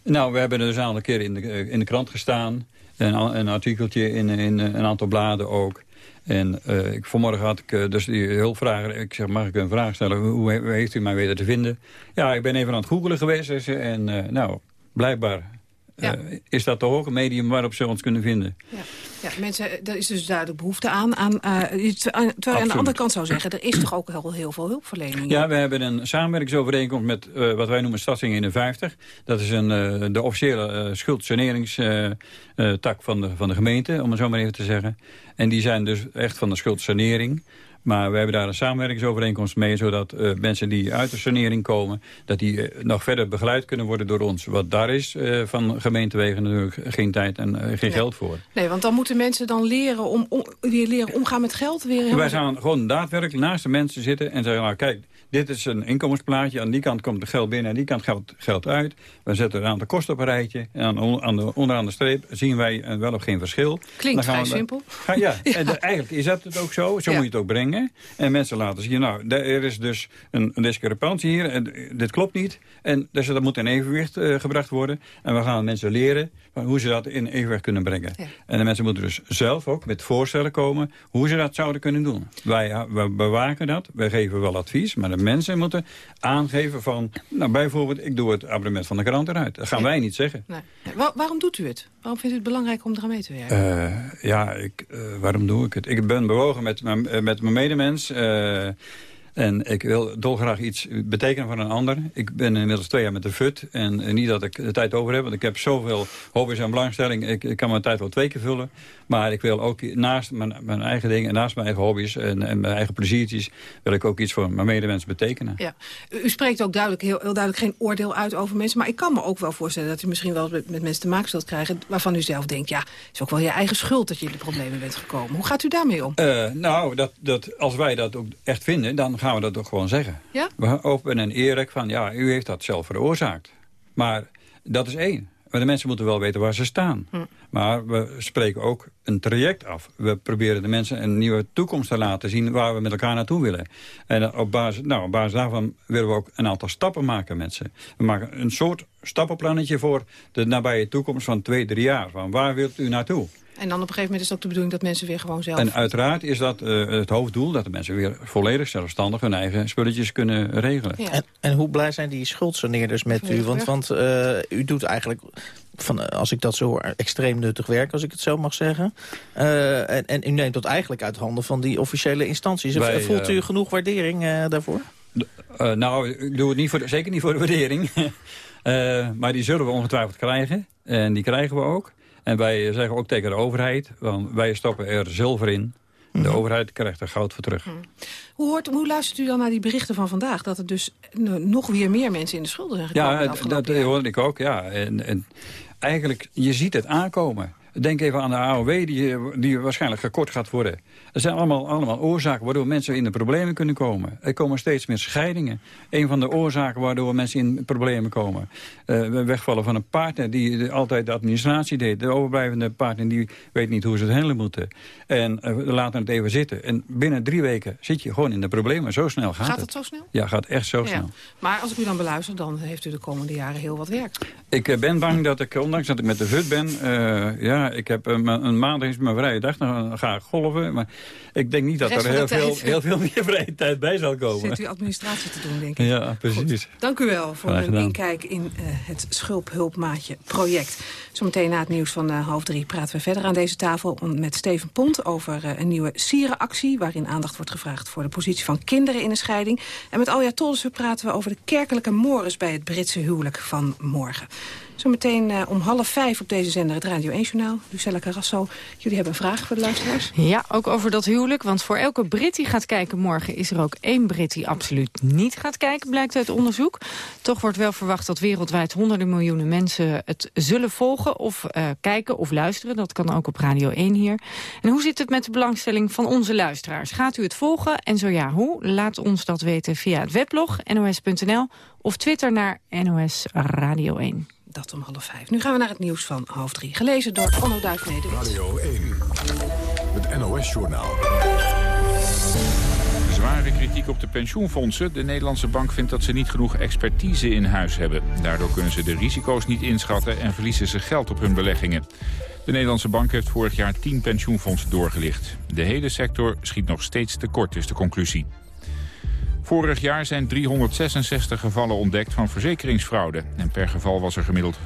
Nou, we hebben er dus een keer in de, in de krant gestaan. Een, een artikeltje in, in een aantal bladen ook. En uh, ik, vanmorgen had ik uh, dus die hulpvrager. Ik zeg, mag ik een vraag stellen? Hoe, hoe heeft u mij weten te vinden? Ja, ik ben even aan het googelen geweest. En uh, nou, blijkbaar ja. Uh, is dat toch ook een medium waarop ze ons kunnen vinden? Ja, ja mensen, er is dus duidelijk behoefte aan. aan uh, terwijl je aan de andere kant zou zeggen, er is toch ook heel, heel veel hulpverlening? Ja, we hebben een samenwerkingsovereenkomst met uh, wat wij noemen Stadsing 51. Dat is een, de officiële schuldsaneringstak van, de, van de gemeente, om het zo maar even te zeggen. En die zijn dus echt van de schuldsanering. Maar we hebben daar een samenwerkingsovereenkomst mee... zodat uh, mensen die uit de sanering komen... dat die uh, nog verder begeleid kunnen worden door ons. Wat daar is uh, van gemeentewegen natuurlijk geen tijd en geen nee. geld voor. Nee, want dan moeten mensen dan leren, om, om, leren omgaan met geld weer. Wij gaan gewoon daadwerkelijk naast de mensen zitten en zeggen... nou kijk, dit is een inkomensplaatje. Aan die kant komt het geld binnen, aan die kant geld, geld uit. We zetten een aantal kosten op een rijtje. En aan, aan de, onderaan de streep zien wij wel of geen verschil. Klinkt vrij simpel. Ga, ja, ja. En de, eigenlijk is dat het ook zo. Zo ja. moet je het ook brengen. En mensen laten zien, nou, er is dus een, een discrepantie hier. En dit klopt niet. En dus dat moet in evenwicht uh, gebracht worden. En we gaan mensen leren hoe ze dat in evenwicht kunnen brengen. Ja. En de mensen moeten dus zelf ook met voorstellen komen... hoe ze dat zouden kunnen doen. Wij, wij bewaken dat. Wij geven wel advies. Maar de mensen moeten aangeven van... nou, bijvoorbeeld, ik doe het abonnement van de krant eruit. Dat gaan wij niet zeggen. Nee. Waar, waarom doet u het? Waarom vindt u het belangrijk om eraan mee te werken? Uh, ja, ik, uh, waarom doe ik het? Ik ben bewogen met, met mijn medemens... Uh, en ik wil dolgraag iets betekenen voor een ander. Ik ben inmiddels twee jaar met de FUT. En niet dat ik de tijd over heb, want ik heb zoveel hobby's en belangstelling. Ik, ik kan mijn tijd wel twee keer vullen. Maar ik wil ook naast mijn, mijn eigen dingen, naast mijn eigen hobby's en, en, mijn eigen pleziertjes... wil ik ook iets voor mijn medemens betekenen. Ja. U spreekt ook duidelijk, heel, heel duidelijk geen oordeel uit over mensen. Maar ik kan me ook wel voorstellen dat u misschien wel met, met mensen te maken zult krijgen... waarvan u zelf denkt, ja, het is ook wel je eigen schuld dat je in de problemen bent gekomen. Hoe gaat u daarmee om? Uh, nou, dat, dat, als wij dat ook echt vinden, dan gaan we dat toch gewoon zeggen. Ja? We open en eerlijk van, ja, u heeft dat zelf veroorzaakt. Maar dat is één. Maar de mensen moeten wel weten waar ze staan. Hm. Maar we spreken ook een traject af. We proberen de mensen een nieuwe toekomst te laten zien... waar we met elkaar naartoe willen. En op basis, nou, op basis daarvan willen we ook een aantal stappen maken met ze. We maken een soort stappenplannetje voor de nabije toekomst van twee, drie jaar. Van waar wilt u naartoe? En dan op een gegeven moment is het ook de bedoeling dat mensen weer gewoon zelf... En uiteraard is dat uh, het hoofddoel... dat de mensen weer volledig zelfstandig hun eigen spulletjes kunnen regelen. En, en, hoe blij zijn die schuldsaneerders met u? Want, want uh, u doet eigenlijk, van, als ik dat zo hoor, extreem nuttig werk... als ik het zo mag zeggen. Uh, en, en, u neemt dat eigenlijk uit handen van die officiële instanties. Wij, Voelt u genoeg waardering daarvoor? nou, ik doe het niet voor, zeker niet voor de waardering. maar die zullen we ongetwijfeld krijgen. En die krijgen we ook. En wij zeggen ook tegen de overheid, want wij stoppen er zilver in. De Mhm. overheid krijgt er goud voor terug. Hoe, hoort, hoe luistert u dan naar die berichten van vandaag? Dat er dus nog weer meer mensen in de schulden zijn gekomen Ja, dat hoorde ik ook. Ja. En, en eigenlijk, je ziet het aankomen. Denk even aan de AOW die, die waarschijnlijk gekort gaat worden. Er zijn allemaal, allemaal oorzaken waardoor mensen in de problemen kunnen komen. Er komen steeds meer scheidingen. Een van de oorzaken waardoor mensen in problemen komen. Uh, wegvallen van een partner die altijd de administratie deed. De overblijvende partner die weet niet hoe ze het handelen moeten. En uh, laten het even zitten. En binnen drie weken zit je gewoon in de problemen. Zo snel gaat, gaat het. het zo snel? Ja, gaat echt zo ja. snel. Maar als ik u dan beluister, dan heeft u de komende jaren heel wat werk. Ik uh, ben bang dat ik, ondanks dat ik met de VUT ben... ja, ik heb een, een maand is mijn vrije dag, dan ga ik golven. Maar ik denk niet dat er heel veel, heel veel meer vrije tijd bij zal komen. Zit u administratie te doen, denk ik. Ja, precies. Goed. Dank u wel voor een inkijk in uh, het Schulphulpmaatje project. Zometeen na het nieuws van uh, half drie praten we verder aan deze tafel... met Steven Pont over uh, een nieuwe sierenactie... waarin aandacht wordt gevraagd voor de positie van kinderen in een scheiding. En met Alja Tollessen praten we over de kerkelijke mores... bij het Britse huwelijk van morgen. Zometeen uh, om half vijf op deze zender het Radio 1-journaal. Lucella Carrasso, jullie hebben een vraag voor de luisteraars? Ja, ook over dat huwelijk. Want voor elke Brit die gaat kijken morgen... is er ook één Brit die absoluut niet gaat kijken, blijkt uit onderzoek. Toch wordt wel verwacht dat wereldwijd honderden miljoenen mensen... het zullen volgen of uh, kijken of luisteren. Dat kan ook op Radio 1 hier. En hoe zit het met de belangstelling van onze luisteraars? Gaat u het volgen? En zo ja, hoe? Laat ons dat weten via het weblog nos.nl... of Twitter naar NOS Radio 1 dat om half vijf. Nu gaan we naar het nieuws van half drie. Gelezen door Onno Duivenede. Radio 1, het NOS-journaal. Zware kritiek op de pensioenfondsen. De Nederlandse bank vindt dat ze niet genoeg expertise in huis hebben. Daardoor kunnen ze de risico's niet inschatten en verliezen ze geld op hun beleggingen. De Nederlandse bank heeft vorig jaar 10 pensioenfondsen doorgelicht. De hele sector schiet nog steeds tekort, is de conclusie. Vorig jaar zijn 366 gevallen ontdekt van verzekeringsfraude. En per geval was er gemiddeld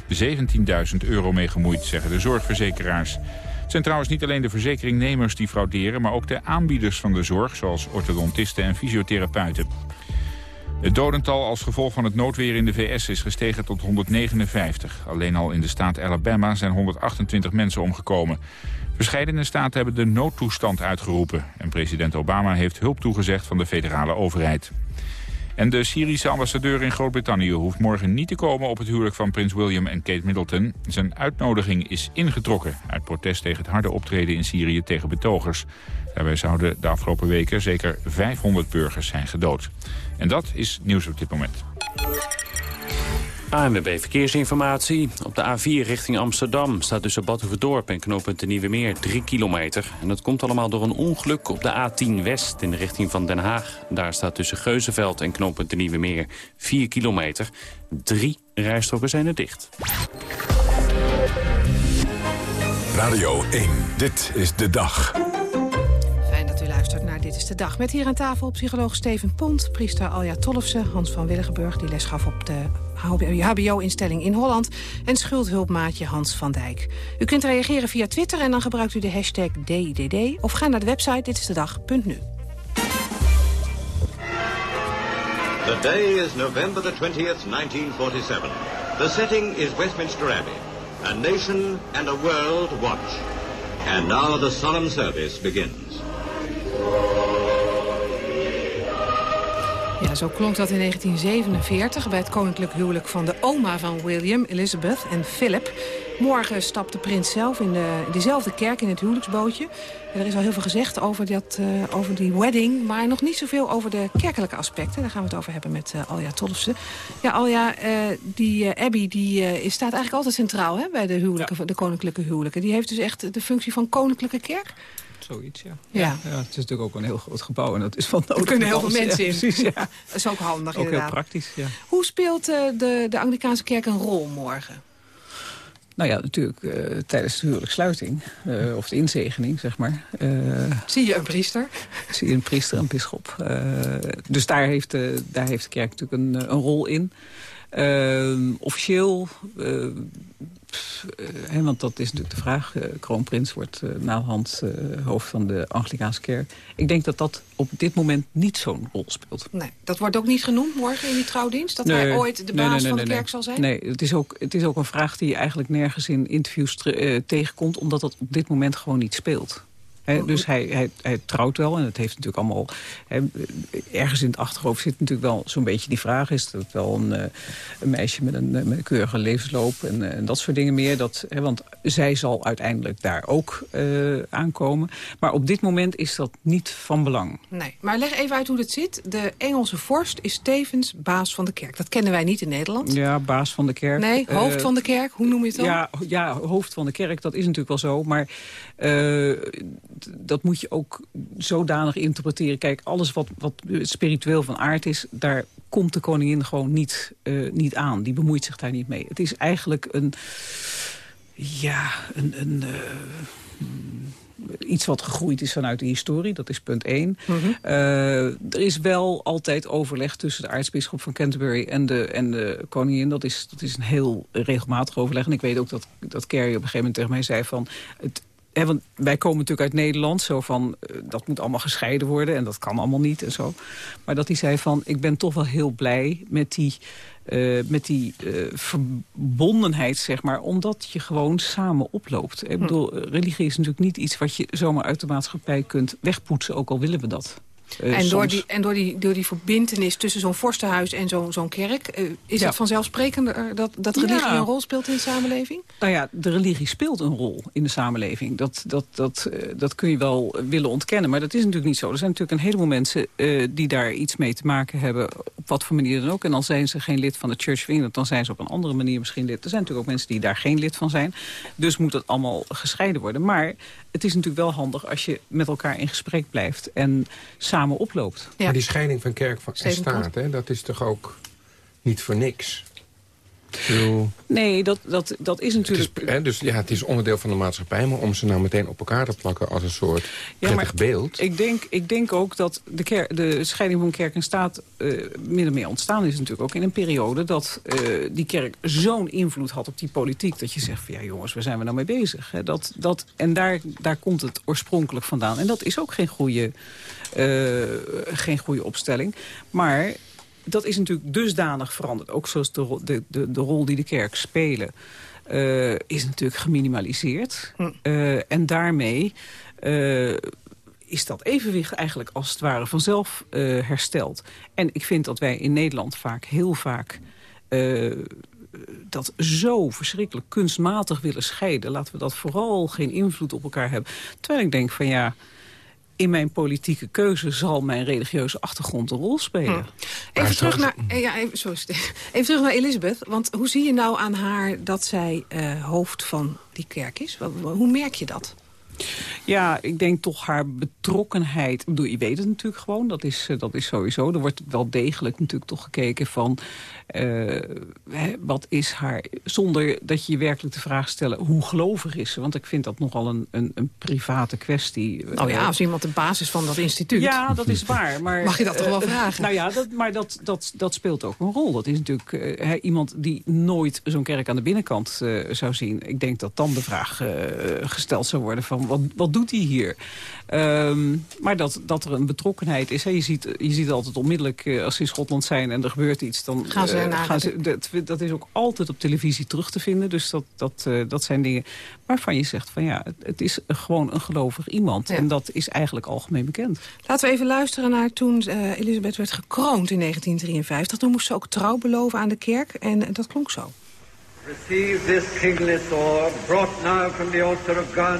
17.000 euro mee gemoeid, zeggen de zorgverzekeraars. Het zijn trouwens niet alleen de verzekeringnemers die frauderen... maar ook de aanbieders van de zorg, zoals orthodontisten en fysiotherapeuten. Het dodental als gevolg van het noodweer in de VS is gestegen tot 159. Alleen al in de staat Alabama zijn 128 mensen omgekomen. Verscheidene staten hebben de noodtoestand uitgeroepen. En president Obama heeft hulp toegezegd van de federale overheid. En de Syrische ambassadeur in Groot-Brittannië hoeft morgen niet te komen op het huwelijk van prins William en Kate Middleton. Zijn uitnodiging is ingetrokken uit protest tegen het harde optreden in Syrië tegen betogers. Daarbij zouden de afgelopen weken zeker 500 burgers zijn gedood. En dat is nieuws op dit moment. ANWB Verkeersinformatie. Op de A4 richting Amsterdam staat tussen Badhoevedorp en knooppunt de Nieuwe Meer 3 kilometer. En dat komt allemaal door een ongeluk op de A10 West in de richting van Den Haag. Daar staat tussen Geuzenveld en knooppunt de Nieuwe Meer 4 kilometer. Drie rijstroken zijn er dicht. Radio 1, dit is de dag. Dit is de Dag. Met hier aan tafel psycholoog Steven Pont, priester Alja Tollefse... Hans van Willigenburg, die les gaf op de hbo-instelling in Holland... en schuldhulpmaatje Hans van Dijk. U kunt reageren via Twitter en dan gebruikt u de hashtag DIDD... of ga naar de website ditistedag.nu. The day is November the 20th, 1947. The setting is Westminster Abbey. A nation and a world watch. And now the solemn service begins. Ja, zo klonk dat in 1947 bij het koninklijk huwelijk van de oma van William, Elizabeth en Philip. Morgen stapt de prins zelf in, de, in dezelfde kerk in het huwelijksbootje. er is al heel veel gezegd over, dat, uh, over die wedding, maar nog niet zoveel over de kerkelijke aspecten. Daar gaan we het over hebben met uh, Alja Tollefse. Ja, Alja, uh, die Abby die, staat eigenlijk altijd centraal hè, bij de, huwelijken, de koninklijke huwelijken. Die heeft dus echt de functie van koninklijke kerk? Zoiets, ja. Ja. ja. Het is natuurlijk ook een heel groot gebouw en dat is van nodig. Er kunnen heel veel mensen in. Precies, ja. Dat is ook handig, ook heel praktisch, ja. Hoe speelt uh, de, de Anglikaanse kerk een rol morgen? Nou ja, natuurlijk uh, tijdens de huwelijkssluiting, uh, of de inzegening, zeg maar. zie je een priester? Zie je een priester, een bisschop. dus daar heeft, daar heeft de kerk natuurlijk een, een rol in. officieel uh, want dat is natuurlijk de vraag. Uh, kroonprins wordt uh, hoofd van de Anglikaanse kerk. Ik denk dat dat op dit moment niet zo'n rol speelt. Nee, dat wordt ook niet genoemd morgen in die trouwdienst? Dat hij ooit de baas van de kerk zal zijn? Nee, het is, ook, het is ook een vraag die je eigenlijk nergens in interviews tegenkomt... omdat dat op dit moment gewoon niet speelt dus hij, hij, hij, trouwt wel en het heeft natuurlijk allemaal... ergens in het achterhoofd zit natuurlijk wel zo'n beetje die vraag... is dat wel een, eh, een meisje met een, met een, keurige levensloop en, eh, en, dat soort dingen meer. Dat, want zij zal uiteindelijk daar ook uh, aankomen. Maar op dit moment is dat niet van belang. Nee, maar leg even uit hoe dat zit. De Engelse vorst is tevens baas van de kerk. Dat kennen wij niet in Nederland. Ja, baas van de kerk. Nee, hoofd van de kerk. Hoe noem je het dan? Ja, ja, hoofd van de kerk, dat is natuurlijk wel zo. Maar dat moet je ook zodanig interpreteren. Kijk, alles wat, wat spiritueel van aard is... daar komt de koningin gewoon niet, uh, niet aan. Die bemoeit zich daar niet mee. Het is eigenlijk een... Ja, een... een uh, iets wat gegroeid is vanuit de historie. Dat is punt één. Mm -hmm. uh, er is wel altijd overleg tussen de aartsbisschop van Canterbury en de, en de koningin. Dat is, dat is een heel regelmatig overleg. En ik weet ook dat, dat Carrie op een gegeven moment tegen mij zei van... het want wij komen natuurlijk uit Nederland, zo van, uh, dat moet allemaal gescheiden worden en dat kan allemaal niet en zo. Maar dat hij zei van, ik ben toch wel heel blij met die, uh, met die uh, verbondenheid, zeg maar, omdat je gewoon samen oploopt. Ik hm. bedoel, religie is natuurlijk niet iets wat je zomaar uit de maatschappij kunt wegpoetsen, ook al willen we dat. Uh, en door die, en door die, door die verbindenis tussen zo'n vorstenhuis en zo'n zo'n kerk... Uh, is ja. het vanzelfsprekend dat, dat religie ja. een rol speelt in de samenleving? Nou ja, de religie speelt een rol in de samenleving. Dat, dat, dat, uh, dat kun je wel willen ontkennen, maar dat is natuurlijk niet zo. Er zijn natuurlijk een heleboel mensen die daar iets mee te maken hebben... op wat voor manier dan ook. En al zijn ze geen lid van de Church of England... dan zijn ze op een andere manier misschien lid. Er zijn natuurlijk ook mensen die daar geen lid van zijn. Dus moet dat allemaal gescheiden worden. Maar het is natuurlijk wel handig als je met elkaar in gesprek blijft... en samen oploopt. Ja. Maar die scheiding van kerk van, en staat, hè, dat is toch ook niet voor niks? Nee, dat, dat, dat is natuurlijk... Het is, hè, dus ja, het is onderdeel van de maatschappij... maar om ze nou meteen op elkaar te plakken als een soort ja, prettig beeld... Ik denk, ik denk ook dat de, de scheiding van kerk en staat... Uh, min of meer ontstaan is natuurlijk ook in een periode... dat uh, die kerk zo'n invloed had op die politiek... dat je zegt van ja jongens, waar zijn we nou mee bezig? Hè? Dat, dat, en daar, daar komt het oorspronkelijk vandaan. En dat is ook geen goede, uh, geen goede opstelling. Maar dat is natuurlijk dusdanig veranderd. Ook zoals de, de, de, de rol die de kerk spelen... Uh, is natuurlijk geminimaliseerd. Hm. Uh, en daarmee uh, is dat evenwicht eigenlijk als het ware vanzelf hersteld. En ik vind dat wij in Nederland vaak, heel vaak... dat zo verschrikkelijk kunstmatig willen scheiden. Laten we dat vooral geen invloed op elkaar hebben. Terwijl ik denk van ja in mijn politieke keuze zal mijn religieuze achtergrond een rol spelen. Hm. Even, terug naar, eh, ja, even, sorry, even terug naar Elisabeth. Want hoe zie je nou aan haar dat zij uh, hoofd van die kerk is? Hoe merk je dat? Ja, ik denk toch haar betrokkenheid. Ik bedoel, je weet het natuurlijk gewoon, dat is, eh, dat is sowieso. Er wordt wel degelijk natuurlijk toch gekeken van... Uh, wat is haar... Zonder dat je je werkelijk de vraag stellen, hoe gelovig is ze? Want ik vind dat nogal een, een, een private kwestie. Nou ja, als iemand de basis van dat instituut... Ja, dat is waar. Maar, Mag je dat toch wel uh, vragen? Nou ja, dat, maar dat, dat, dat speelt ook een rol. Dat is natuurlijk uh, iemand die nooit zo'n kerk aan de binnenkant zou zien. Ik denk dat dan de vraag gesteld zou worden van wat, wat doet hij hier? Ehm, maar dat, dat er een betrokkenheid is. Hè. Je, ziet, je ziet altijd onmiddellijk, uh, als ze in Schotland zijn en er gebeurt iets... dan gaan ze, uh, gaan ze dat, dat, is ook altijd op televisie terug te vinden. Dus dat, dat, uh, dat zijn dingen waarvan je zegt van ja, het, het is gewoon een gelovig iemand. Ja. En dat is eigenlijk algemeen bekend. Laten we even luisteren naar toen Elisabeth werd gekroond in 1953. Toen moest ze ook trouw beloven aan de kerk en dat klonk zo. Receive this kingly sword, brought now from the altar of God.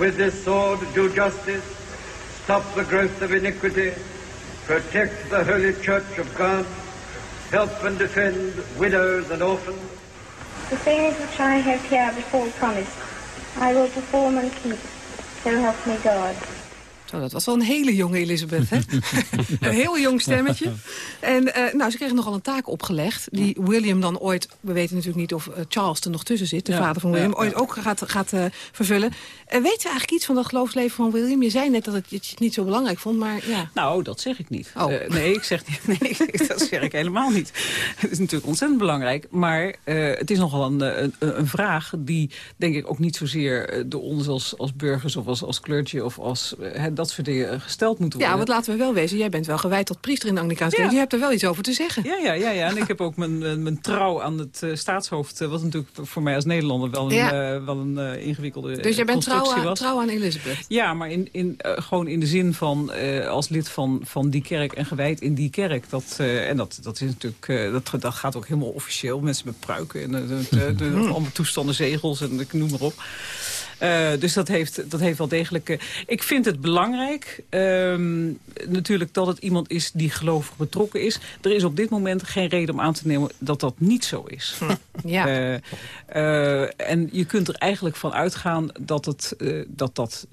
With this sword do justice, stop the growth of iniquity, protect the holy church of God, help and defend widows and orphans. The things which I have here before promised, I will perform and keep, so help me God. Zo, dat was wel een hele jonge Elisabeth, hè? een heel jong stemmetje. En uh, nou, ze kregen nogal een taak opgelegd... die William dan ooit, we weten natuurlijk niet of uh, Charles er nog tussen zit... de ja, vader van William, ja, ooit ook gaat, gaat uh, vervullen. weet je eigenlijk iets van dat geloofsleven van William? Je zei net dat het, je het niet zo belangrijk vond, maar ja. Nou, dat zeg ik niet. Oh. nee, ik zeg niet, nee, dat zeg ik helemaal niet. Het is natuurlijk ontzettend belangrijk. Maar het is nogal een, een, een, vraag die, denk ik, ook niet zozeer... door ons als, als burgers of als, als clergy of als dat soort dingen gesteld moeten worden. Ja, want laten we wel wezen, jij bent wel gewijd tot priester in de Anglicaanse kerk. Ja. Je hebt er wel iets over te zeggen. Ja, ja, ja, ja. en ik heb ook mijn, mijn trouw aan het uh, staatshoofd... Uh, wat natuurlijk voor mij als Nederlander wel een, ja. uh, wel een ingewikkelde Dus jij bent trouw aan, trouw aan Elizabeth? Ja, maar in, in, gewoon in de zin van als lid van, van die kerk en gewijd in die kerk. Dat, en dat, dat, is natuurlijk, dat, dat gaat ook helemaal officieel. Mensen met pruiken en allemaal toestanden, zegels en ik noem maar op. Uh, dus dat heeft, dat heeft wel degelijk... Uh, ik vind het belangrijk, um, natuurlijk dat het iemand is die gelovig betrokken is. Er is op dit moment geen reden om aan te nemen dat dat niet zo is. Hm. Ja. Uh, en je kunt er eigenlijk van uitgaan dat het, dat, dat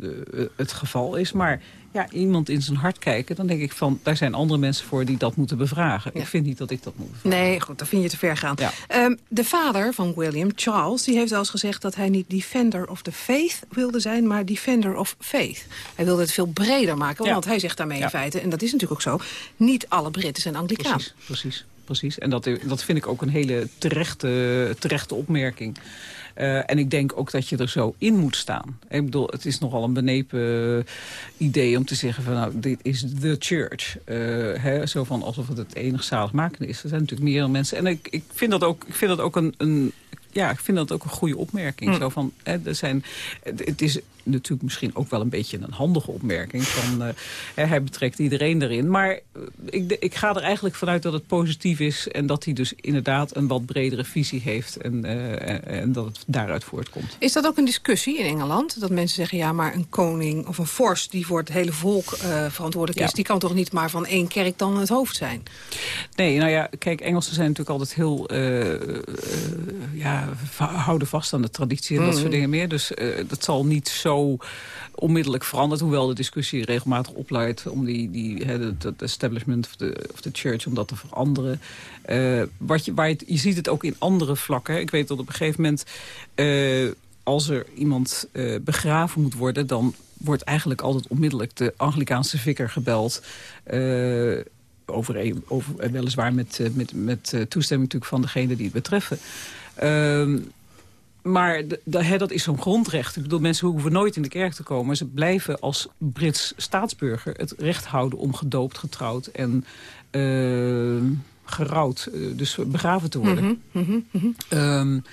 het geval is. Maar ja, iemand in zijn hart kijken... dan denk ik van, daar zijn andere mensen voor die dat moeten bevragen. Ja. Ik vind niet dat ik dat moet bevragen. Nee, goed, dan vind je te ver gaan. Ja. Um, de vader van William, Charles, die heeft al eens gezegd... dat hij niet defender of the faith wilde zijn, maar defender of faith. Hij wilde het veel breder maken, want hij zegt daarmee in feite... en dat is natuurlijk ook zo, niet alle Britten zijn Anglikaan. Precies, precies. precies. En dat, dat vind ik ook een hele terechte, terechte opmerking. Uh, en ik denk ook dat je er zo in moet staan. Ik bedoel, het is nogal een benepen idee om te zeggen van nou, dit is the church. Uh, hè, zo van alsof het het enig zaligmakende is. Er zijn natuurlijk meerdere mensen. En ik, ik vind dat ook, ik vind dat ook een, een ja, ik vind dat ook een goede opmerking. Hm. Zo van, hè, er zijn, het is natuurlijk misschien ook wel een beetje een handige opmerking. Van, uh, hij betrekt iedereen erin. Maar uh, ik, ik, ga er eigenlijk vanuit dat het positief is... en dat hij dus inderdaad een wat bredere visie heeft... en, uh, en dat het daaruit voortkomt. Is dat ook een discussie in Engeland? Dat mensen zeggen, ja, maar een koning of een vorst... die voor het hele volk verantwoordelijk is... die kan toch niet maar van één kerk dan het hoofd zijn? Nee, nou ja, kijk, Engelsen zijn natuurlijk altijd heel... ja, houden vast aan de traditie en dat mm. soort dingen meer. Dus dat zal niet zo onmiddellijk veranderd. Hoewel de discussie regelmatig opleidt om die, die, het establishment of de, of de church om dat te veranderen. Uh, wat je, waar je, je ziet het ook in andere vlakken. Ik weet dat op een gegeven moment, uh, als er iemand uh, begraven moet worden... dan wordt eigenlijk altijd onmiddellijk de Anglikaanse vicar gebeld... over, over, weliswaar met, met, met toestemming natuurlijk van degene die het betreffen. Uh, maar dat is zo'n grondrecht. Ik bedoel, mensen hoeven nooit in de kerk te komen. Ze blijven als Brits staatsburger het recht houden om gedoopt, getrouwd en uh, gerouwd, uh, dus begraven te worden. Mm -hmm, mm -hmm. Um,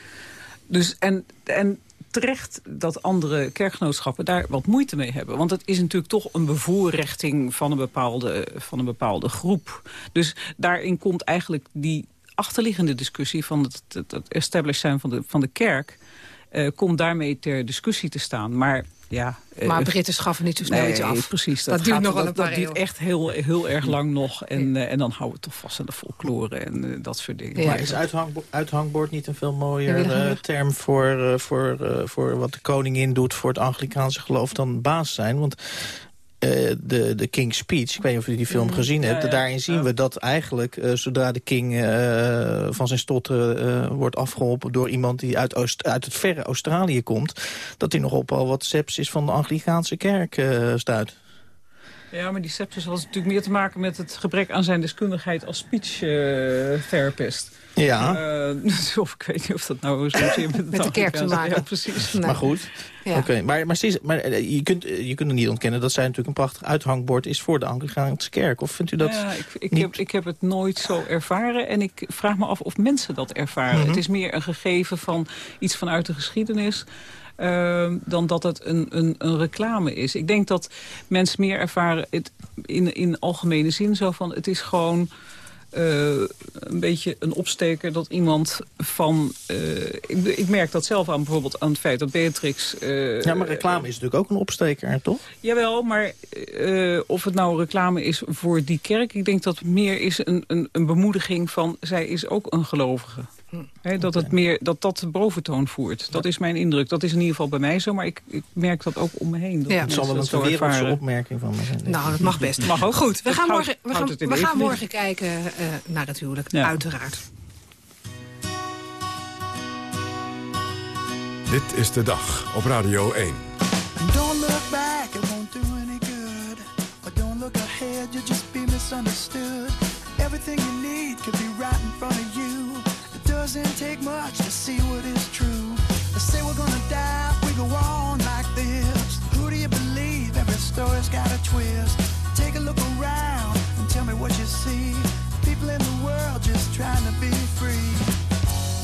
dus en, en terecht dat andere kerkgenootschappen daar wat moeite mee hebben. Want het is natuurlijk toch een bevoorrechting van een bepaalde, van een bepaalde groep. Dus daarin komt eigenlijk die achterliggende discussie van het, het, het establish zijn van de, van de kerk... Uh, komt daarmee ter discussie te staan. Maar ja, uh, maar Britten schaffen niet zo snel nee, iets af. precies. Dat, dat duurt gaat, nog wel dat, een paar Dat duurt echt heel, heel erg lang nog. En, uh, en dan houden we toch vast aan de folklore en uh, dat soort dingen. Ja, maar is uithangbord, uithangbord niet een veel mooier term voor, voor, voor wat de koningin doet voor het Anglikaanse geloof dan baas zijn? Want de, de King's Speech. Ik weet niet of je die film gezien hebt. Ja, ja, Daarin zien we dat eigenlijk, uh, zodra de king uh, van zijn stotter wordt afgeholpen... door iemand die uit, Oost uit het verre Australië komt... dat hij nog op al wat sepsis van de Anglicaanse kerk stuit. Ja, maar die sepsis had natuurlijk meer te maken met het gebrek aan zijn deskundigheid als speech therapist. Ja. Uh, of ik weet niet of dat nou zo met, met de kerk te maken. Ja, precies. Nee. Maar goed. Ja. Oké, maar, maar, maar, eh, je, kunt, je kunt er niet ontkennen dat zij natuurlijk een prachtig uithangbord is voor de Anglicaanse kerk. Of vindt u dat ja, ik, ik, heb, ik heb het nooit zo ervaren en ik vraag me af of mensen dat ervaren. Mhm. Het is meer een gegeven van iets vanuit de geschiedenis. Uh, dan dat het een, een, een, reclame is. Ik denk dat mensen meer ervaren het in, in algemene zin zo van... het is gewoon uh, een beetje een opsteker dat iemand van... Uh, ik, ik, merk dat zelf aan bijvoorbeeld aan het feit dat Beatrix... Uh, ja, maar reclame is natuurlijk ook een opsteker, toch? Jawel, maar of het nou reclame is voor die kerk... ik denk dat meer is een, een, een bemoediging van... zij is ook een gelovige. He, dat, het meer, dat dat de boventoon voert. Dat is mijn indruk. Dat is in ieder geval bij mij zo, maar ik, ik merk dat ook om me heen. Dat ja. Het zal wel een wereldse opmerking van me zijn. Nou, dat mag best. Mag ook. Goed, we Dat gaan morgen, we gaan, we gaan morgen kijken uh, naar het huwelijk, Ja. uiteraard. Dit is de dag op Radio 1. Don't look back, it won't do any good. Or don't look ahead, doesn't take much to see what is true. They say we're gonna die, if we go on like this. Who do you believe? Every story's got a twist. Take a look around and tell me what you see. People in the world just trying to be free.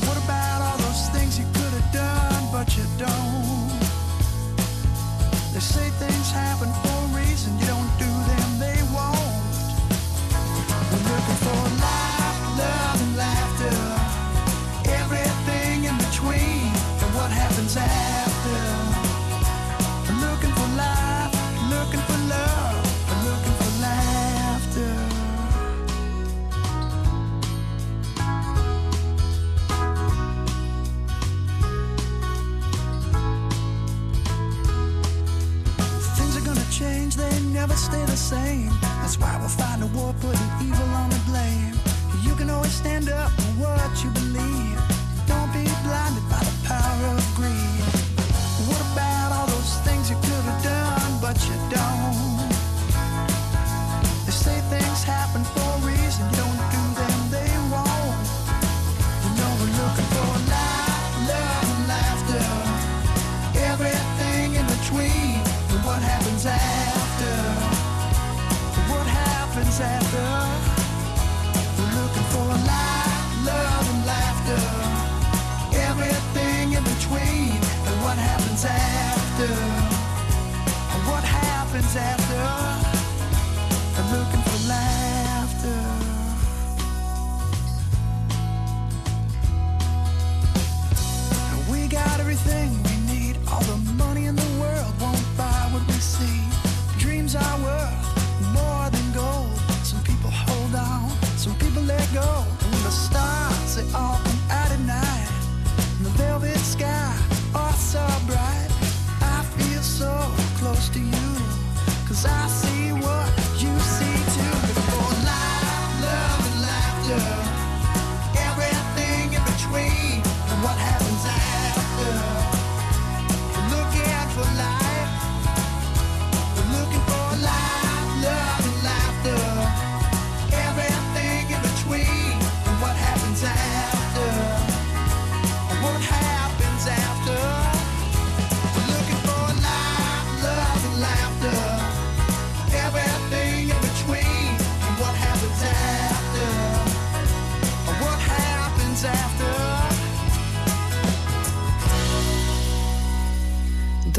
What about all those things you could have done, but you don't? They say things happen for a reason. You don't do them, they won't. We're looking for contact.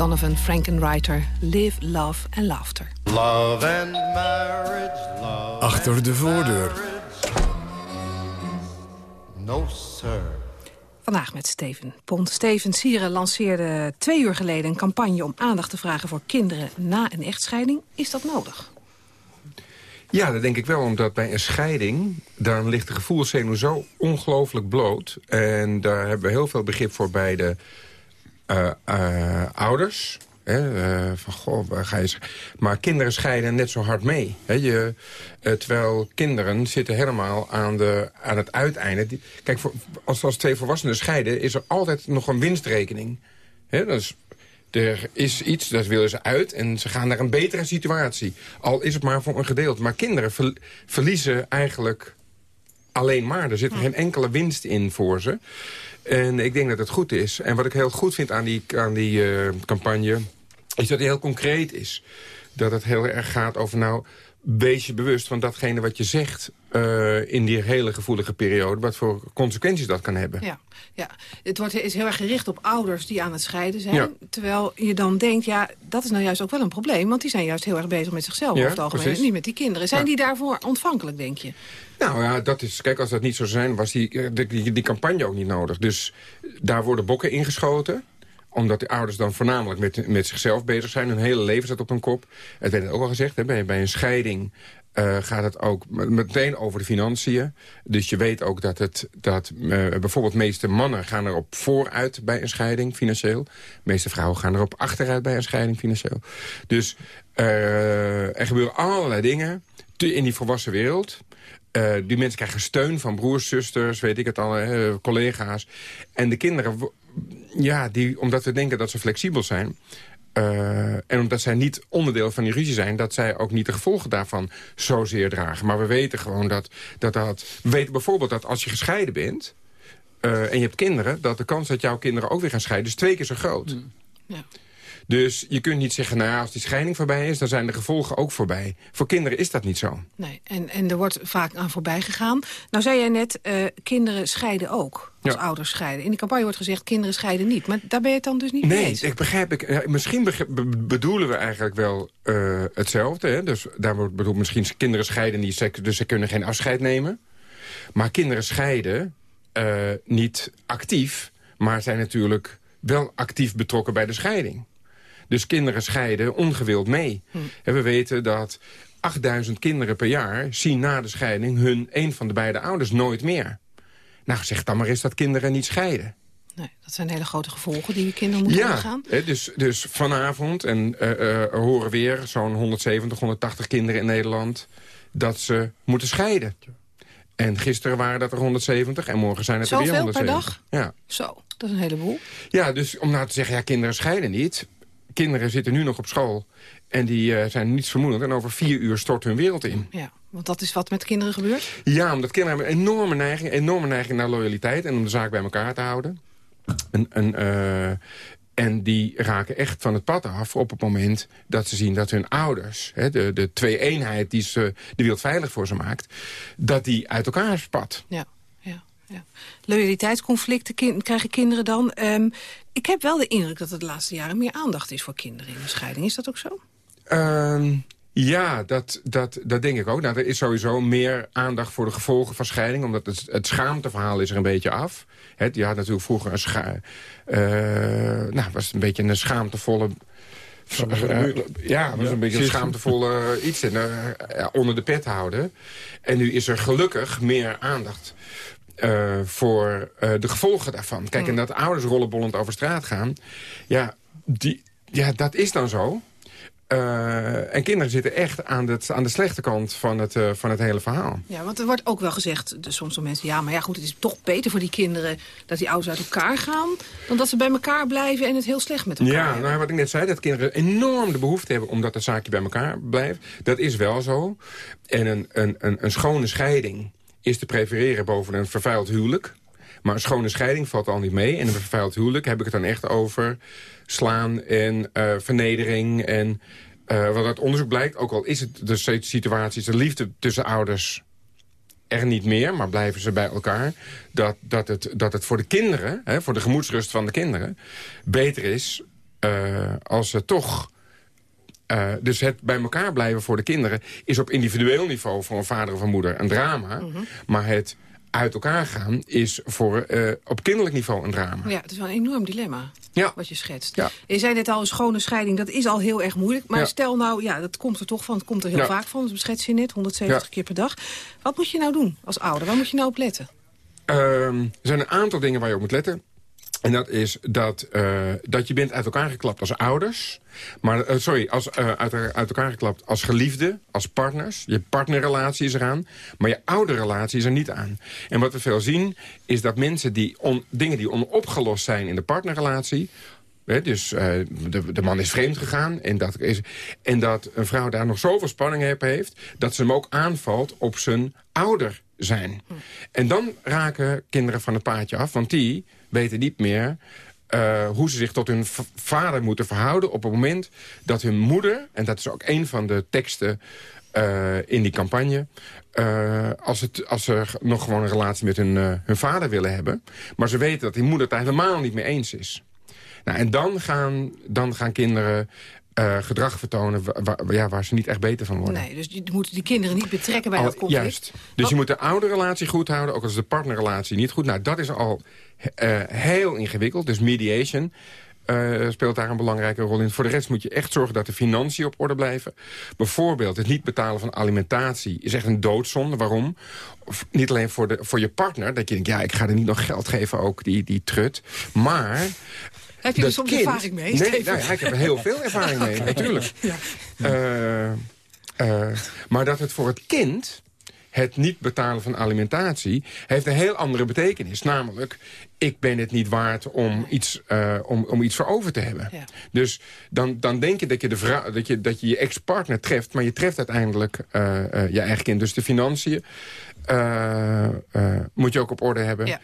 Donovan Frankenreiter, Live, Love and Laughter. Love and marriage, love Achter de voordeur. no sir. Vandaag met Steven Pont. Steven Sieren lanceerde twee uur geleden een campagne... om aandacht te vragen voor kinderen na een echtscheiding. Is dat nodig? Ja, dat denk ik wel, omdat bij een scheiding... dan ligt de gevoelszenuw zo ongelooflijk bloot. En daar hebben we heel veel begrip voor bij de ouders. Hè, eh, van, goh, waar ga je... Maar kinderen scheiden net zo hard mee. Hè, je, eh, terwijl kinderen zitten helemaal aan, de, aan het uiteinde. Die- Kijk, voor, als, als twee volwassenen scheiden... is er altijd nog een winstrekening. Hè, dat is, er is iets, dat willen ze uit en ze gaan naar een betere situatie. Al is het maar voor een gedeelte. Maar kinderen ver- verliezen eigenlijk alleen maar. Er zit geen enkele winst in voor ze. En ik denk dat het goed is. En wat ik heel goed vind aan die, aan die eh, campagne... is dat die heel concreet is. Dat het heel erg gaat over... nou, wees je bewust van datgene wat je zegt... Uh, in die hele gevoelige periode, wat voor consequenties dat kan hebben. Ja, ja. het wordt, is heel erg gericht op ouders die aan het scheiden zijn. Ja. Terwijl je dan denkt, ja, dat is nou juist ook wel een probleem... want die zijn juist heel erg bezig met zichzelf ja, over het algemeen... niet met die kinderen. Zijn die daarvoor ontvankelijk, denk je? Nou ja, dat is, kijk, als dat niet zo zou zijn, was die, die, die, die campagne ook niet nodig. Dus daar worden bokken ingeschoten omdat de ouders dan voornamelijk met, met zichzelf bezig zijn. Hun hele leven staat op hun kop. Het werd ook al gezegd, hè, bij, bij een scheiding uh, gaat het ook meteen over de financiën. Dus je weet ook dat, het, dat uh, bijvoorbeeld meeste mannen gaan erop vooruit bij een scheiding financieel. Meeste vrouwen gaan erop achteruit bij een scheiding financieel. Dus uh, er gebeuren allerlei dingen in die volwassen wereld. Die mensen krijgen steun van broers, zusters, weet ik het al, collega's. En de kinderen, ja, die, omdat we denken dat ze flexibel zijn... Uh, en omdat zij niet onderdeel van die ruzie zijn... dat zij ook niet de gevolgen daarvan zozeer dragen. Maar we weten gewoon dat dat... dat we weten bijvoorbeeld dat als je gescheiden bent... Uh, en je hebt kinderen... dat de kans dat jouw kinderen ook weer gaan scheiden... is twee keer zo groot. Mm. Ja. Dus je kunt niet zeggen, nou ja, als die scheiding voorbij is... dan zijn de gevolgen ook voorbij. Voor kinderen is dat niet zo. Nee, en, en er wordt vaak aan voorbij gegaan. Nou zei jij net, uh, kinderen scheiden ook. Als ouders scheiden. In de campagne wordt gezegd, kinderen scheiden niet. Maar daar ben je het dan dus niet nee, mee eens? ik begrijp... Ik, misschien bedoelen we eigenlijk wel uh, hetzelfde. Hè? Dus daar wordt bedoeld misschien kinderen scheiden niet... dus ze kunnen geen afscheid nemen. Maar kinderen scheiden uh, niet actief... maar zijn natuurlijk wel actief betrokken bij de scheiding. Dus kinderen scheiden ongewild mee. Hm. En we weten dat 8000 kinderen per jaar zien na de scheiding... hun een van de beide ouders nooit meer. Nou, zeg dan maar eens dat kinderen niet scheiden. Nee, dat zijn hele grote gevolgen die je kinderen moeten ja, gaan. Ja, dus, dus vanavond, en uh, uh, horen weer zo'n 170, 180 kinderen in Nederland... dat ze moeten scheiden. En gisteren waren dat er 170 en morgen zijn het er weer 170. per dag? Ja. Zo, dat is een heleboel. Ja, dus om nou te zeggen, ja, kinderen scheiden niet kinderen zitten nu nog op school. En die uh, zijn niets vermoedend. En over vier uur stort hun wereld in. Ja, want dat is wat met kinderen gebeurt? Ja, omdat kinderen hebben een enorme neiging, enorme neiging naar loyaliteit. En om de zaak bij elkaar te houden. En, en, uh, en die raken echt van het pad af op het moment dat ze zien dat hun ouders... Hè, de, de twee-eenheid die ze de wereld veilig voor ze maakt... dat die uit elkaar spat. Ja. Ja. Loyaliteitsconflicten krijgen kinderen dan. Um, ik heb wel de indruk dat er de laatste jaren meer aandacht is voor kinderen in de scheiding. Is dat ook zo? Um, ja, dat, dat, dat denk ik ook. Nou, er is sowieso meer aandacht voor de gevolgen van scheiding. Omdat het, het schaamteverhaal is er een beetje af. Het, je had natuurlijk vroeger een scha uh, nou, was een beetje een schaamtevolle... Uh, ja, was een beetje een schaamtevolle iets in, uh, onder de pet houden. En nu is er gelukkig meer aandacht uh, voor uh, de gevolgen daarvan. Kijk, en dat ouders rollenbollend over straat gaan... ja, die, ja dat is dan zo. Uh, en kinderen zitten echt aan, het, aan de slechte kant van het, uh, van het hele verhaal. Ja, want er wordt ook wel gezegd, dus soms door mensen... ja, maar ja, goed, het is toch beter voor die kinderen dat die ouders uit elkaar gaan... dan dat ze bij elkaar blijven en het heel slecht met elkaar Ja, nou, wat ik net zei, dat kinderen enorm de behoefte hebben... omdat het zaakje bij elkaar blijft. Dat is wel zo. En een, een, een, een schone scheiding is te prefereren boven een vervuild huwelijk. Maar een schone scheiding valt al niet mee. En een vervuild huwelijk heb ik het dan echt over slaan en uh, vernedering. En uh, wat uit onderzoek blijkt, ook al is het de situatie, de liefde tussen ouders er niet meer, maar blijven ze bij elkaar... dat, dat, het, dat het voor de kinderen, hè, voor de gemoedsrust van de kinderen... beter is uh, als ze toch uh, dus het bij elkaar blijven voor de kinderen... is op individueel niveau voor een vader of een moeder een drama. Mm -hmm. Maar het uit elkaar gaan is voor, uh, op kinderlijk niveau een drama. Ja, het is wel een enorm dilemma ja. wat je schetst. Ja. Je zei net al, een schone scheiding, dat is al heel erg moeilijk. Maar ja. stel nou, ja, dat komt er toch van, het komt er heel vaak van. Dat beschets je net, 170 keer per dag. Wat moet je nou doen als ouder? Waar moet je nou op letten? Uh, er zijn een aantal dingen waar je op moet letten. En dat is dat, uh, dat je bent uit elkaar geklapt als ouders. Maar, uh, sorry, als, uh, uit, elkaar geklapt als geliefde, als partners. Je partnerrelatie is eraan, maar je ouderrelatie is er niet aan. En wat we veel zien, is dat mensen die dingen die onopgelost zijn in de partnerrelatie... He, dus de, de, man is vreemd gegaan. En dat, is, en dat een vrouw daar nog zoveel spanning heeft... dat ze hem ook aanvalt op zijn ouder zijn. En dan raken kinderen van het paadje af, want die weten niet meer... Uh, hoe ze zich tot hun vader moeten verhouden... op het moment dat hun moeder... en dat is ook een van de teksten uh, in die campagne... Uh, als, het, als ze nog gewoon een relatie met hun, hun vader willen hebben... maar ze weten dat die moeder het helemaal niet mee eens is. Nou, en dan gaan, dan gaan kinderen uh, gedrag vertonen waar, ja, waar ze niet echt beter van worden. Nee, dus je moet die kinderen niet betrekken bij dat conflict. Juist. Dus je moet de oude relatie goed houden, ook als de partnerrelatie niet goed. Nou, dat is al uh, heel ingewikkeld. Dus mediation uh, speelt daar een belangrijke rol in. Voor de rest moet je echt zorgen dat de financiën op orde blijven. Bijvoorbeeld het niet betalen van alimentatie is echt een doodzonde. Waarom? Of niet alleen voor, de, voor je partner, dat je denkt... ja, ik ga er niet nog geld geven, ook die, die trut. Maar heb je er soms kind, ervaring mee? Nee, nou, ik heb er heel veel ervaring mee, natuurlijk. Ja. Uh, uh, maar dat het voor het kind, het niet betalen van alimentatie... heeft een heel andere betekenis. Namelijk, ik ben het niet waard om iets, uh, om, om iets voor over te hebben. Ja. Dus dan, dan denk je dat je, de vrouw, dat je, dat je, je ex-partner treft... maar je treft uiteindelijk je eigen kind. Dus de financiën moet je ook op orde hebben. Ja.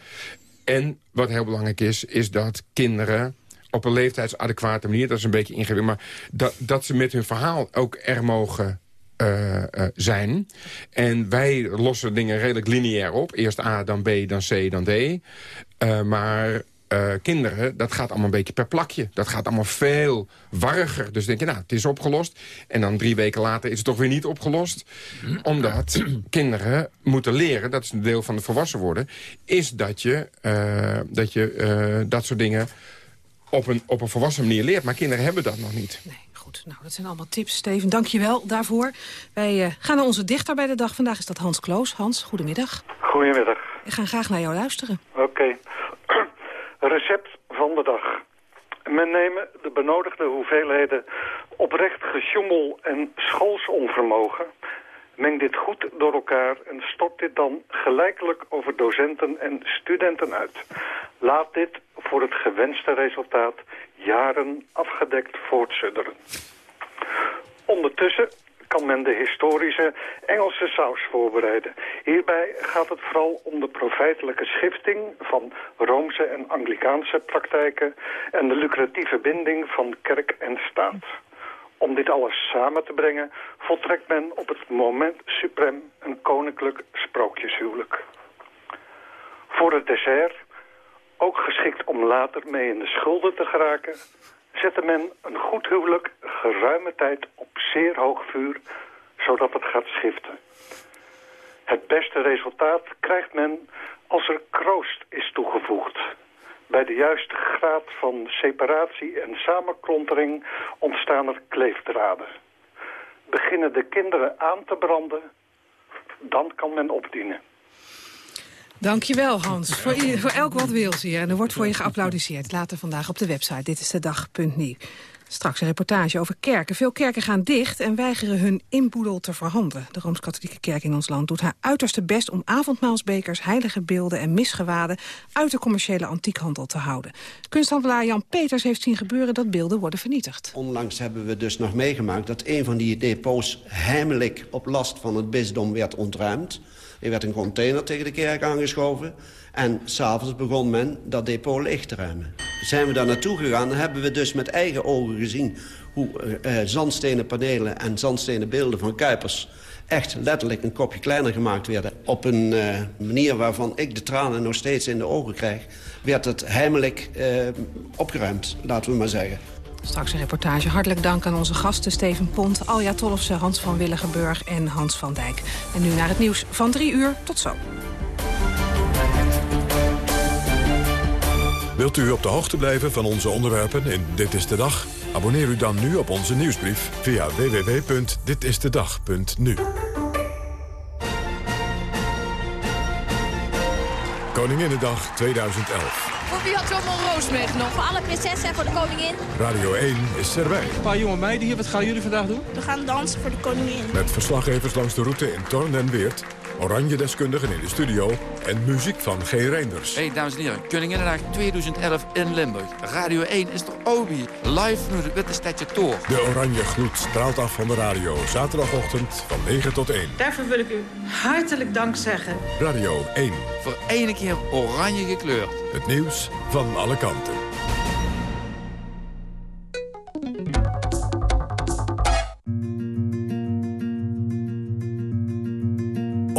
En wat heel belangrijk is, is dat kinderen op een leeftijdsadequate manier. Dat is een beetje ingewikkeld. Maar dat, dat ze met hun verhaal ook er mogen uh, uh, zijn. En wij lossen dingen redelijk lineair op. Eerst A, dan B, dan C, dan D. Uh, maar kinderen, dat gaat allemaal een beetje per plakje. Dat gaat allemaal veel warriger. Dus denk je, nou, het is opgelost. En dan drie weken later is het toch weer niet opgelost. Omdat kinderen moeten leren, dat is een deel van de volwassen worden... is dat je, dat, je dat soort dingen op een, op een volwassen manier leert. Maar kinderen hebben dat nog niet. Nee, goed. Nou, dat zijn allemaal tips. Steven, dank je wel daarvoor. Wij uh, gaan naar onze dichter bij de dag. Vandaag is dat Hans Kloos. Hans, goedemiddag. Goedemiddag. We gaan graag naar jou luisteren. Oké. Okay. Recept van de dag. Men nemen de benodigde hoeveelheden oprecht gesjoemel en schoolsonvermogen... Meng dit goed door elkaar en stort dit dan gelijkelijk over docenten en studenten uit. Laat dit voor het gewenste resultaat jaren afgedekt voortsudderen. Ondertussen kan men de historische Engelse saus voorbereiden. Hierbij gaat het vooral om de profijtelijke schifting van Roomse en Anglikaanse praktijken en de lucratieve binding van kerk en staat. Om dit alles samen te brengen voltrekt men op het moment suprem een koninklijk sprookjeshuwelijk. Voor het dessert, ook geschikt om later mee in de schulden te geraken, zette men een goed huwelijk geruime tijd op zeer hoog vuur, zodat het gaat schiften. Het beste resultaat krijgt men als er kroost is toegevoegd. Bij de juiste graad van separatie en samenklontering ontstaan er kleefdraden. Beginnen de kinderen aan te branden, dan kan men opdienen. Dankjewel Hans. Voor, voor elk wat wil hier. En er wordt voor je geapplaudiseerd. Later vandaag op de website. Dit is de dag.nu. Straks een reportage over kerken. Veel kerken gaan dicht en weigeren hun inboedel te verhandelen. De Rooms-Katholieke Kerk in ons land doet haar uiterste best... om avondmaalsbekers, heilige beelden en misgewaden... uit de commerciële antiekhandel te houden. Kunsthandelaar Jan Peters heeft zien gebeuren dat beelden worden vernietigd. Onlangs hebben we dus nog meegemaakt dat een van die depots... heimelijk op last van het bisdom werd ontruimd. Er werd een container tegen de kerk aangeschoven. En s'avonds begon men dat depot leeg te ruimen. Zijn we daar naartoe gegaan, hebben we dus met eigen ogen gezien... hoe uh, zandstenen panelen en zandstenen beelden van Kuipers... echt letterlijk een kopje kleiner gemaakt werden. Op een uh, manier waarvan ik de tranen nog steeds in de ogen krijg... werd het heimelijk uh, opgeruimd, laten we maar zeggen. Straks een reportage. Hartelijk dank aan onze gasten Steven Pont, Alja Tollefse, Hans van Willigenburg en Hans van Dijk. En nu naar het nieuws van drie uur. Tot zo. Wilt u op de hoogte blijven van onze onderwerpen in Dit is de Dag? Abonneer u dan nu op onze nieuwsbrief via www.ditistedag.nu. Koninginnedag 2011. Voor wie had allemaal roos meegenomen? Voor alle prinsessen en voor de koningin. Radio 1 is erbij. Een paar jonge meiden hier, wat gaan jullie vandaag doen? We gaan dansen voor de koningin. Met verslaggevers langs de route in Torn en Weert Oranje-deskundigen in de studio en muziek van G. Reinders. Hey, dames en heren, Koninginnedag 2011 in Limburg. Radio 1 is de Obi, live vanuit het Witte Stadje Toor. De oranje gloed straalt af van de radio. Zaterdagochtend van 9 tot 1. Daarvoor wil ik u hartelijk dank zeggen. Radio 1. Voor ene keer oranje gekleurd. Het nieuws van alle kanten.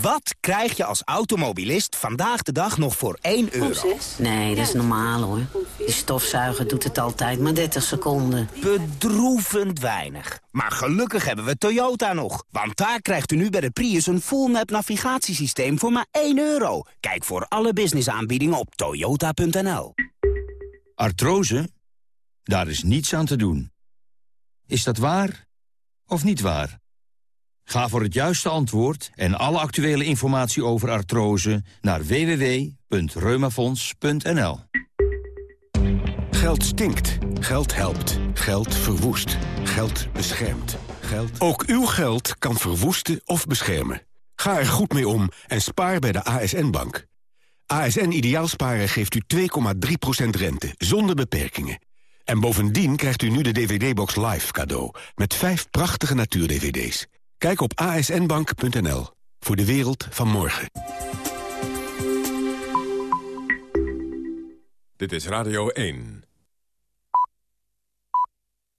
Wat krijg je als automobilist vandaag de dag nog voor 1 euro? Nee, dat is normaal hoor. Die stofzuiger doet het altijd maar 30 seconden. Bedroevend weinig. Maar gelukkig hebben we Toyota nog. Want daar krijgt u nu bij de Prius een full-map navigatiesysteem voor maar 1 euro. Kijk voor alle businessaanbiedingen op toyota.nl. Artrose? Daar is niets aan te doen. Is dat waar of niet waar? Ga voor het juiste antwoord en alle actuele informatie over artrose naar www.reumafonds.nl. Geld stinkt. Geld helpt. Geld verwoest. Geld beschermt. Geld... Ook uw geld kan verwoesten of beschermen. Ga er goed mee om en spaar bij de ASN-bank. ASN Ideaalsparen geeft u 2,3% rente, zonder beperkingen. En bovendien krijgt u nu de DVD-box Live cadeau... met vijf prachtige natuur-DVD's. Kijk op asnbank.nl voor de wereld van morgen. Dit is Radio 1.